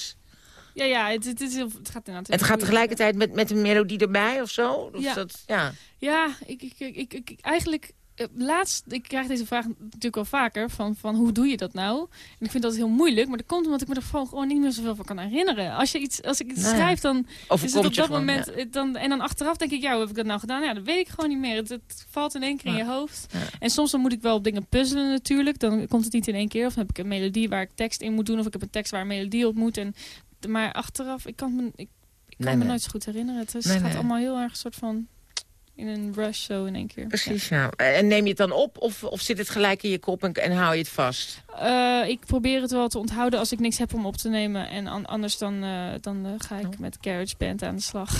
Ja, ja het, het, is heel, het gaat inderdaad... Het gaat tegelijkertijd met, met een melodie erbij of zo? Of Ja. Dat, ja. Ja, ik, ik, ik, ik, eigenlijk eh, laatst, ik krijg deze vraag natuurlijk al vaker, van, van hoe doe je dat nou? En ik vind dat heel moeilijk, maar dat komt omdat ik me er gewoon niet meer zoveel van kan herinneren. Als, je iets, als ik iets Nou schrijf, dan is het op dat gewoon, moment, ja. eh, dan, en dan achteraf denk ik, ja, hoe heb ik dat nou gedaan? Ja, dat weet ik gewoon niet meer. Het, het valt in één keer in je hoofd. En soms dan moet ik wel op dingen puzzelen natuurlijk, dan komt het niet in één keer. Of dan heb ik een melodie waar ik tekst in moet doen, of ik heb een tekst waar een melodie op moet. En, maar achteraf, ik kan me, ik, ik kan Nee, me nee. nooit zo goed herinneren. Het is, Nee, gaat allemaal heel erg een soort van in een rush zo in één keer. Precies, ja. En neem je het dan op of, of zit het gelijk in je kop en, en hou je het vast? Eh, ik probeer het wel te onthouden als ik niks heb om op te nemen. En an- anders dan, eh, dan eh, ga Oh. ik met GarageBand aan de slag.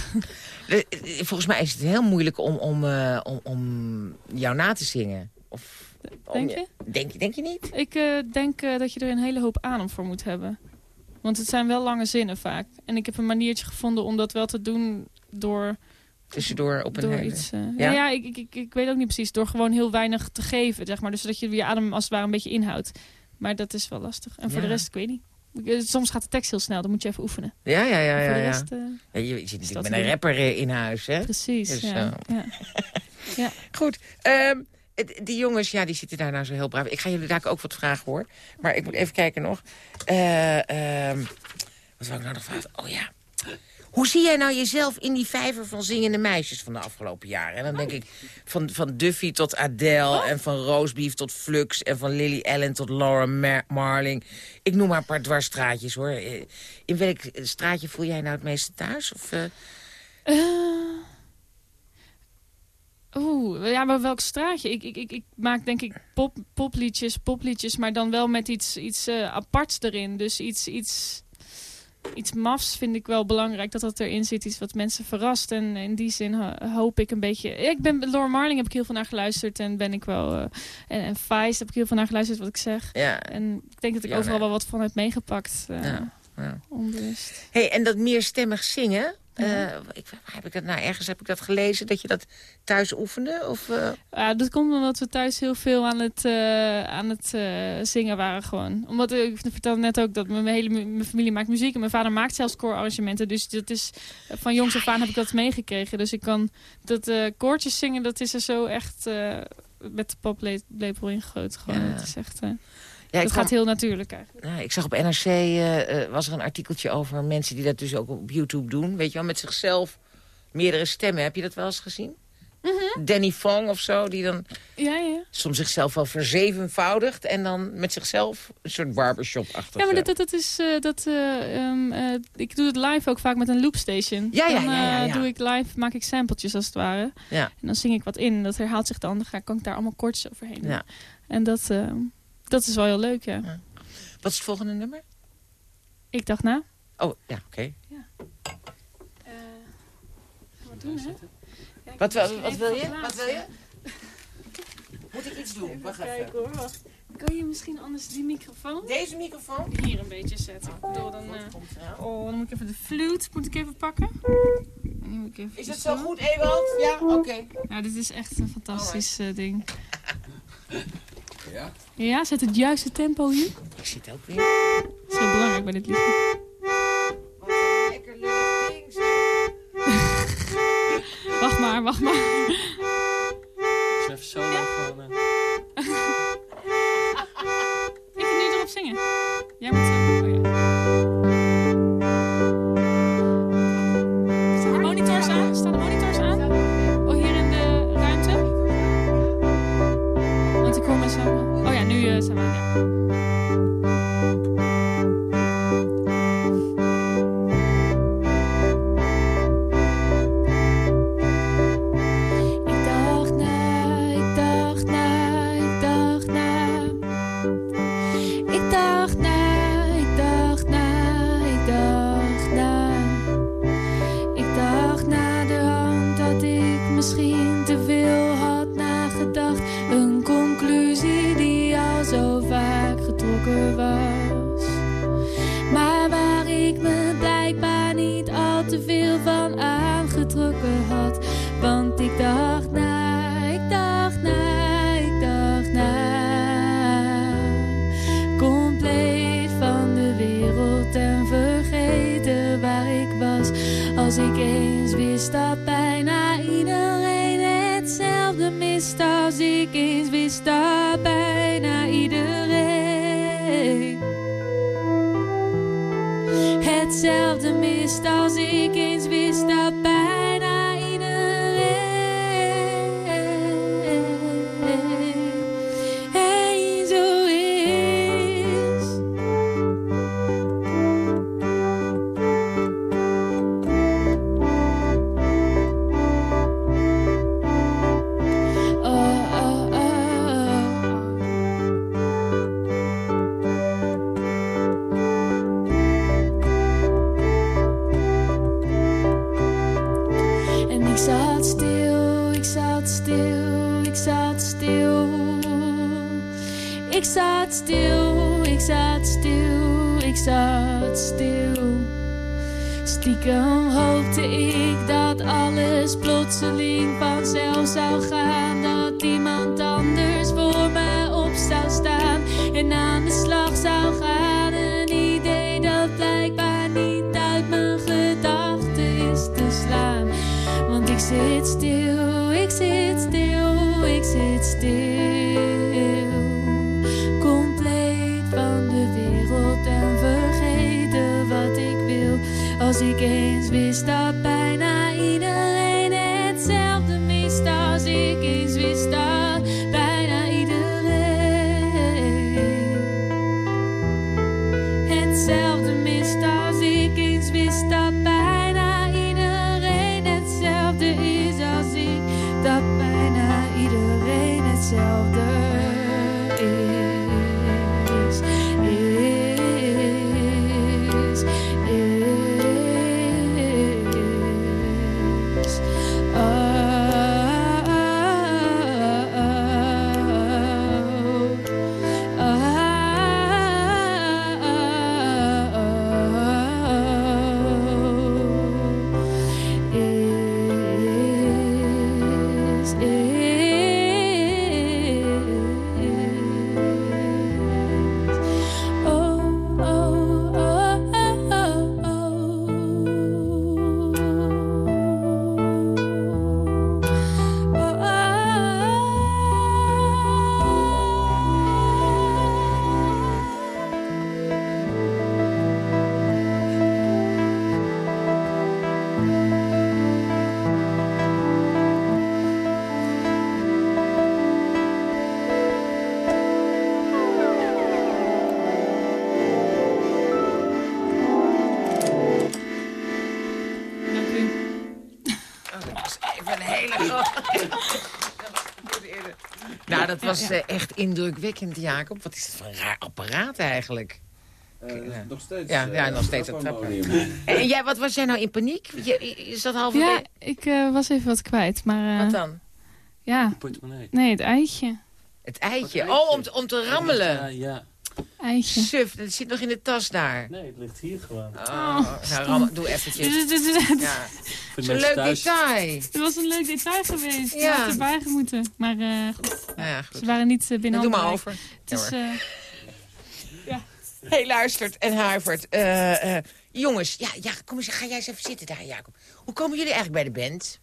Volgens mij is het heel moeilijk om, om, om, om jou na te zingen. Of, Denk je? Denk, denk je niet? Ik denk dat je er een hele hoop adem voor moet hebben. Want het zijn wel lange zinnen vaak. En ik heb een maniertje gevonden om dat wel te doen door... Tussendoor op een door hele- iets. eh, Ja? ja, ja ik, ik, ik, ik weet ook niet precies. Door gewoon heel weinig te geven, zeg maar. Dus zodat je je adem als het ware een beetje inhoudt. Maar dat is wel lastig. En voor Ja. de rest, ik weet niet. Eh, Soms gaat de tekst heel snel, dan moet je even oefenen. Ja, ja, ja. Ja, de rest, eh, Ja, je, je zit dat natuurlijk met een rapper eh, in huis, hè? Precies, Dus, ja. ja. Goed. ehm, die jongens, ja, die zitten daar nou zo heel braaf. Ik ga jullie daar ook wat vragen, hoor. Maar ik moet even kijken nog. Eh, ehm, wat wil ik nou nog vragen? Oh ja. Hoe zie jij nou jezelf in die vijver van zingende meisjes van de afgelopen jaren? En dan denk ik van, van Duffy tot Adele... en van Roastbeef tot Flux... en van Lily Allen tot Laura Mar- Marling. Ik noem maar een paar dwarsstraatjes, hoor. Eh, In welk straatje voel jij nou het meeste thuis? Of, eh, ja, maar welk straatje? Ik, ik, ik, ik maak denk ik pop, popliedjes, popliedjes, maar dan wel met iets, iets eh, aparts erin. Dus iets, iets, iets mafs vind ik wel belangrijk dat dat erin zit. Iets wat mensen verrast. En in die zin ho- hoop ik een beetje... Ik ben, Laura Marling heb ik heel veel naar geluisterd en ben ik wel... eh, en, en Vice heb ik heel veel naar geluisterd wat ik zeg. Ja. En ik denk dat ik Ja, overal nee. wel wat van heb meegepakt. eh, Ja, ja. Onbewust. Hey, en dat meerstemmig zingen, eh, ik, heb ik dat nou ergens heb ik dat gelezen dat je dat thuis oefende? Of, eh, Ja, dat komt omdat we thuis heel veel aan het, eh, aan het zingen waren gewoon. Omdat ik vertelde net ook dat mijn hele mijn familie maakt muziek en mijn vader maakt zelfs koorarrangementen. Dus dat is van jongs af aan heb ik dat meegekregen. Dus ik kan dat koortjes zingen, dat is er zo echt met de paplepel ingegoten. Gewoon. Ja. Het is echt. Ja, dat gaat heel natuurlijk eigenlijk. nou, ik zag op NRC eh, eh, was er een artikeltje over mensen die dat dus ook op YouTube doen. Weet je wel, met zichzelf meerdere stemmen. Heb je dat wel eens gezien? Danny Fong of zo, die dan Ja, ja. soms zichzelf wel verzevenvoudigt... en dan met zichzelf een soort barbershop-achtig... Ja, maar dat, dat, dat is. eh, dat, eh, ehm, eh, ik doe het live ook vaak met een loopstation. Ja, ja, dan ja, doe ik live, maak ik sampletjes als het ware. Ja. En dan zing ik wat in. Dat herhaalt zich dan. Dan ga, kan ik daar allemaal kortjes overheen. Ja. En dat, eh, dat is wel heel leuk, ja. Wat is het volgende nummer? Ik dacht, nou, Oh, ja, oké. wat doen, hè? Wat, wil- wat wil je? Wat wil je? Moet ik iets doen? Wacht even. Hoor, wacht. Kan je misschien anders die microfoon? Deze microfoon? Hier een beetje zetten. Ik bedoel, dan, eh, oh, dan moet ik even de flute moet ik even pakken. Nu moet ik even Is dat zo goed, Ewald? Ja, oké. Nou, dit is echt een fantastisch eh, ding. Ja? Ja, zet het juiste tempo hier. Ik zit ook weer. Dat is heel belangrijk bij dit liedje. Wat een lekker lullig ding, zeg. Wacht maar, wacht maar. even solo gewoon... eh. Ik kan nu erop zingen. Stiekem hoopte ik dat alles plotseling vanzelf zou gaan. Dat iemand anders voor me op zou staan en aan was eh, echt indrukwekkend, Jacob. Wat is het voor een raar apparaat eigenlijk? nog steeds. Ja, ja nog steeds een trap. En jij, wat was jij nou in paniek? Je, is dat halverwege? Ja, ik eh, was even wat kwijt, maar... eh, Wat dan? Ja. Nee, het eitje. Het eitje. Oh, om, te- om te rammelen. Ja, ja. Eitje. Suf, dat zit nog in de tas daar. Nee, het ligt hier gewoon. Oh, nou, rammel, doe eventjes. Ja. Zo'n leuk thuis. detail. Het was een leuk detail geweest. Ja. Ja. had erbij gemoeten. Maar eh, goed, Nou ja, goed. ze waren niet eh, binnen doe maar over. Het is, Ja, eh, Hey, luistert en Huivert. Eh, eh, jongens, ja, ja, kom eens, ga jij eens even zitten daar, Jacob. Hoe komen jullie eigenlijk bij de band?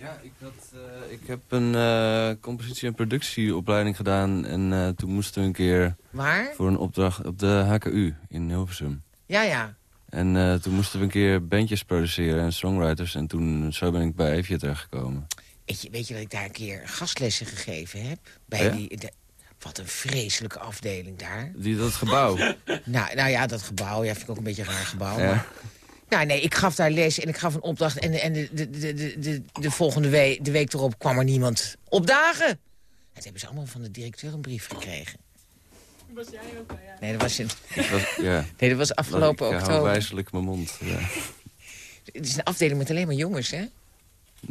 Ja, ik, had, eh, ik heb een eh, compositie- en productieopleiding gedaan. En eh, toen moesten we een keer Waar? voor een opdracht op de HKU in Hilversum. Ja, ja. En toen moesten we een keer bandjes produceren en songwriters. En toen zo ben ik bij Evie terechtgekomen. Weet je, weet je dat ik daar een keer gastlessen gegeven heb? Bij Ja? die, de- wat een vreselijke afdeling daar. Die, dat gebouw. Nou, nou ja, dat gebouw, ja, vind ik ook een beetje een raar gebouw. Ja. Maar, nou nee, ik gaf daar les en ik gaf een opdracht... en, en de, de, de, de, de, de volgende week, de week erop kwam er niemand opdagen. En toen hebben ze allemaal van de directeur een brief gekregen. was jij ook al, ja. Nee, dat was, in, Dat was, ja. nee, dat was afgelopen ik, hou oktober. wijselijk mijn mond. Ja. Het is een afdeling met alleen maar jongens, hè?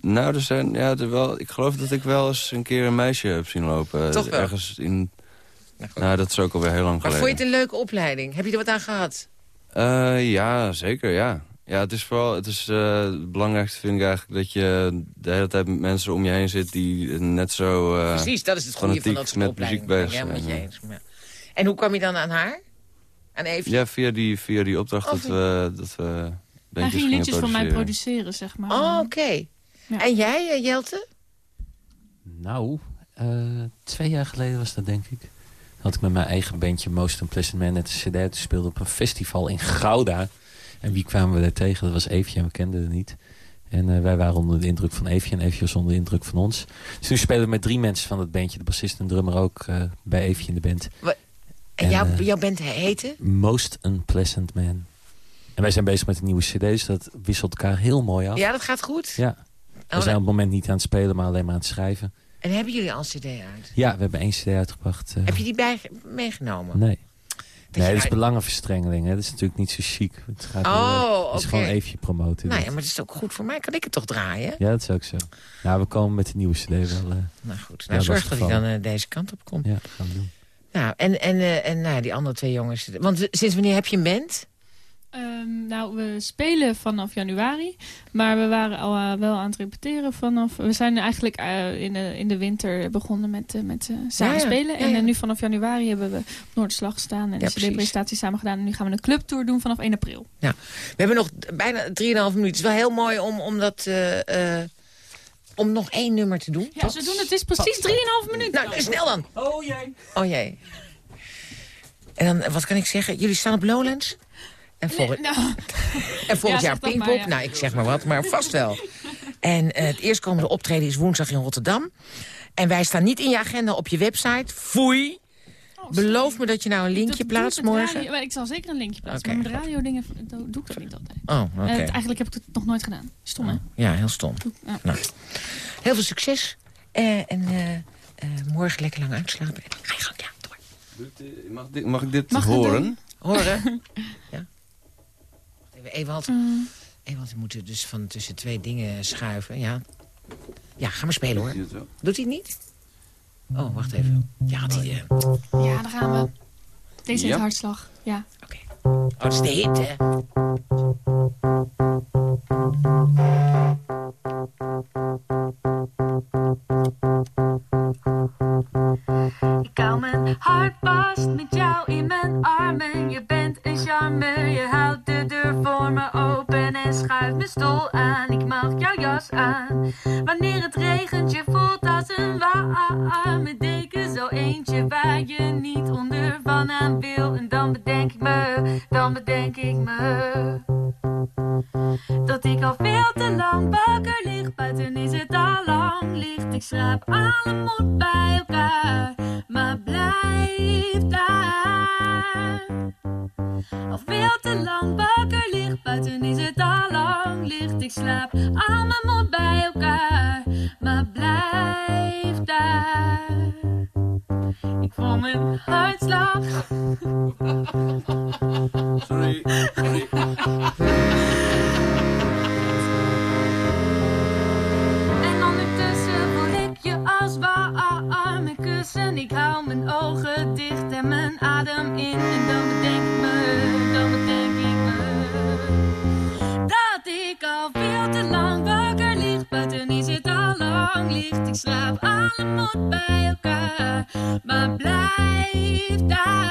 Nou, er zijn, ja, er wel, ik geloof dat ik wel eens een keer een meisje heb zien lopen. Toch wel? Ergens in... Nou. Nou, dat is ook alweer heel lang Maar geleden. vond je het een leuke opleiding? Heb je er wat aan gehad? Eh, ja, zeker, ja. Ja, het is vooral, het is eh, het belangrijkste vind ik eigenlijk dat je de hele tijd met mensen om je heen zit die net zo eh, Precies, dat is het goede van fanatiek dat soort met muziek bezig helemaal zijn. met je eens. Ja. En hoe kwam je dan aan haar? Aan Evie? Ja, via die, via die opdracht dat we, dat we Hij ging liedjes voor mij produceren. zeg maar. Oh, oké. Ja. En jij, eh, Jelte? Nou, eh, twee jaar geleden was dat denk ik. had ik met mijn eigen bandje Most Unpleasant Man net een cd uitgespeeld op een festival in Gouda. En wie kwamen we daar tegen? Dat was Eefje en we kenden het niet. En eh, wij waren onder de indruk van Eefje en Eefje was onder de indruk van ons. Dus nu spelen we met drie mensen van het bandje. De bassist en drummer ook uh, bij Eefje in de band. Wat? En, jouw, jouw band heette? Most Unpleasant Man. En wij zijn bezig met een nieuwe cd, dus dat wisselt elkaar heel mooi af. Ja, dat gaat goed? Ja. We oh, zijn op het moment niet aan het spelen, maar alleen maar aan het schrijven. En hebben jullie al een cd uit? Ja, we hebben één cd uitgebracht. Uh... Heb je die bij, meegenomen? Nee. Nee, dat is belangenverstrengeling. Hè. Dat is natuurlijk niet zo chic. Het, gaat oh, het is gewoon even promoten. Nou ja, maar het is ook goed voor mij. Kan ik het toch draaien? Ja, dat is ook zo. Nou, we komen met de nieuwe cd wel. Uh, nou goed, nou, zorg dat hij dan uh, deze kant op komt. Ja, gaan we doen. Nou, en, en, uh, en nou, die andere twee jongens. Want sinds wanneer heb je een band? Um, nou, we spelen vanaf januari. Maar we waren al uh, wel aan het repeteren vanaf... We zijn eigenlijk uh, in, de, in de winter begonnen met, uh, met samen ja, spelen. Ja, ja. En nu vanaf januari hebben we op Noorderslag gestaan. En de CD-presentatie samen gedaan. En nu gaan we een clubtour doen vanaf 1 april. Ja. We hebben nog bijna 3,5 minuten. Het is wel heel mooi om, om dat... om nog één nummer te doen. Ja, ze doen het is precies 3,5 minuten. Nou, snel dan. Oh jee. Oh jee. En dan, wat kan ik zeggen? Jullie staan op Lowlands? En, volgend, nee, nou. en volgend ja, jaar Pinkpop. Ja. Nou, ik zeg maar wat, maar vast wel. En uh, het eerstkomende optreden is woensdag in Rotterdam. En wij staan niet in je agenda op je website. Foei. Oh, Beloof me dat je nou een linkje dat plaatst morgen. Radio, ik zal zeker een linkje plaatsen. Okay. Maar met radio dingen doe ik dat niet altijd. Oh. Okay. Uh, eigenlijk heb ik het nog nooit gedaan. Stom, hè? Oh, ja, heel stom. Ja. Nou, heel veel succes. Uh, en morgen lekker lang uitslapen. Ga je gang, ja, door. Mag, dit, mag ik dit mag horen? Horen? ja. Ewald, mm. Ewald, we moeten dus van tussen twee dingen schuiven. Ja, ja ga maar spelen hoor. Doet hij het niet? Oh, wacht even. Ja, die, uh... ja daar gaan we. Deze ja. hartslag. Ja. Oké. Okay. Oh, dat is de hit, hè? Hart vast met jou in mijn armen. Je bent een charmeur, je houdt de deur voor me open en schuift mijn stoel aan. Ik mag jouw jas aan. Wanneer het regent, je voelt als een warme deken. Zo eentje waar je niet onder van aan wil. En dan bedenk ik me, dan bedenk ik me. Dat ik al veel te lang wakker lig, buiten is het al lang licht. Ik schraap alle moed bij elkaar, maar blijf daar. Al veel te lang wakker ligt, buiten is het al lang licht. Ik slaap al mijn moed bij elkaar, maar blijf daar. Ik voel mijn hartslag. Sorry, sorry. En ondertussen voel ik je als warme kussen. Ik hou mijn ogen dicht en mijn adem in. En dan bedenk ik me, licht. Ik slaap alle moed bij elkaar. Maar blijf daar.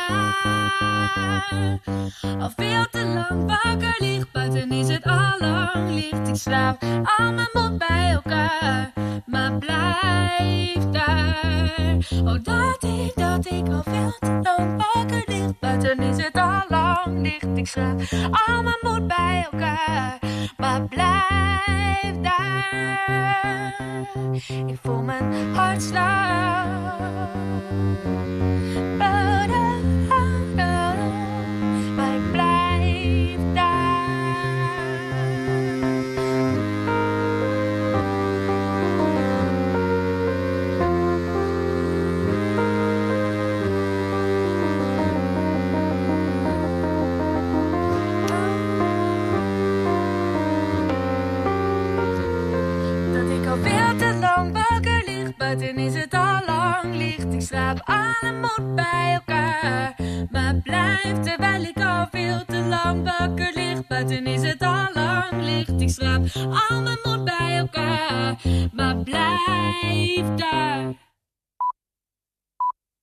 Al veel te lang wakker lig. Buiten is het al lang licht. Ik slaap al mijn moed bij elkaar. Maar blijf daar. Oh, dat ik, dat ik al veel te lang wakker lig. Buiten is het al lang licht. Ik slaap al mijn moed bij elkaar. Maar blijf daar. Ik voel mijn hartslag. Maar te lang wakker lig, buiten is het al lang licht. Ik schraap alle moed bij elkaar, maar blijf terwijl ik al veel te lang wakker lig. Buiten is het al lang licht. Ik schraap al mijn moed bij elkaar, maar blijf daar.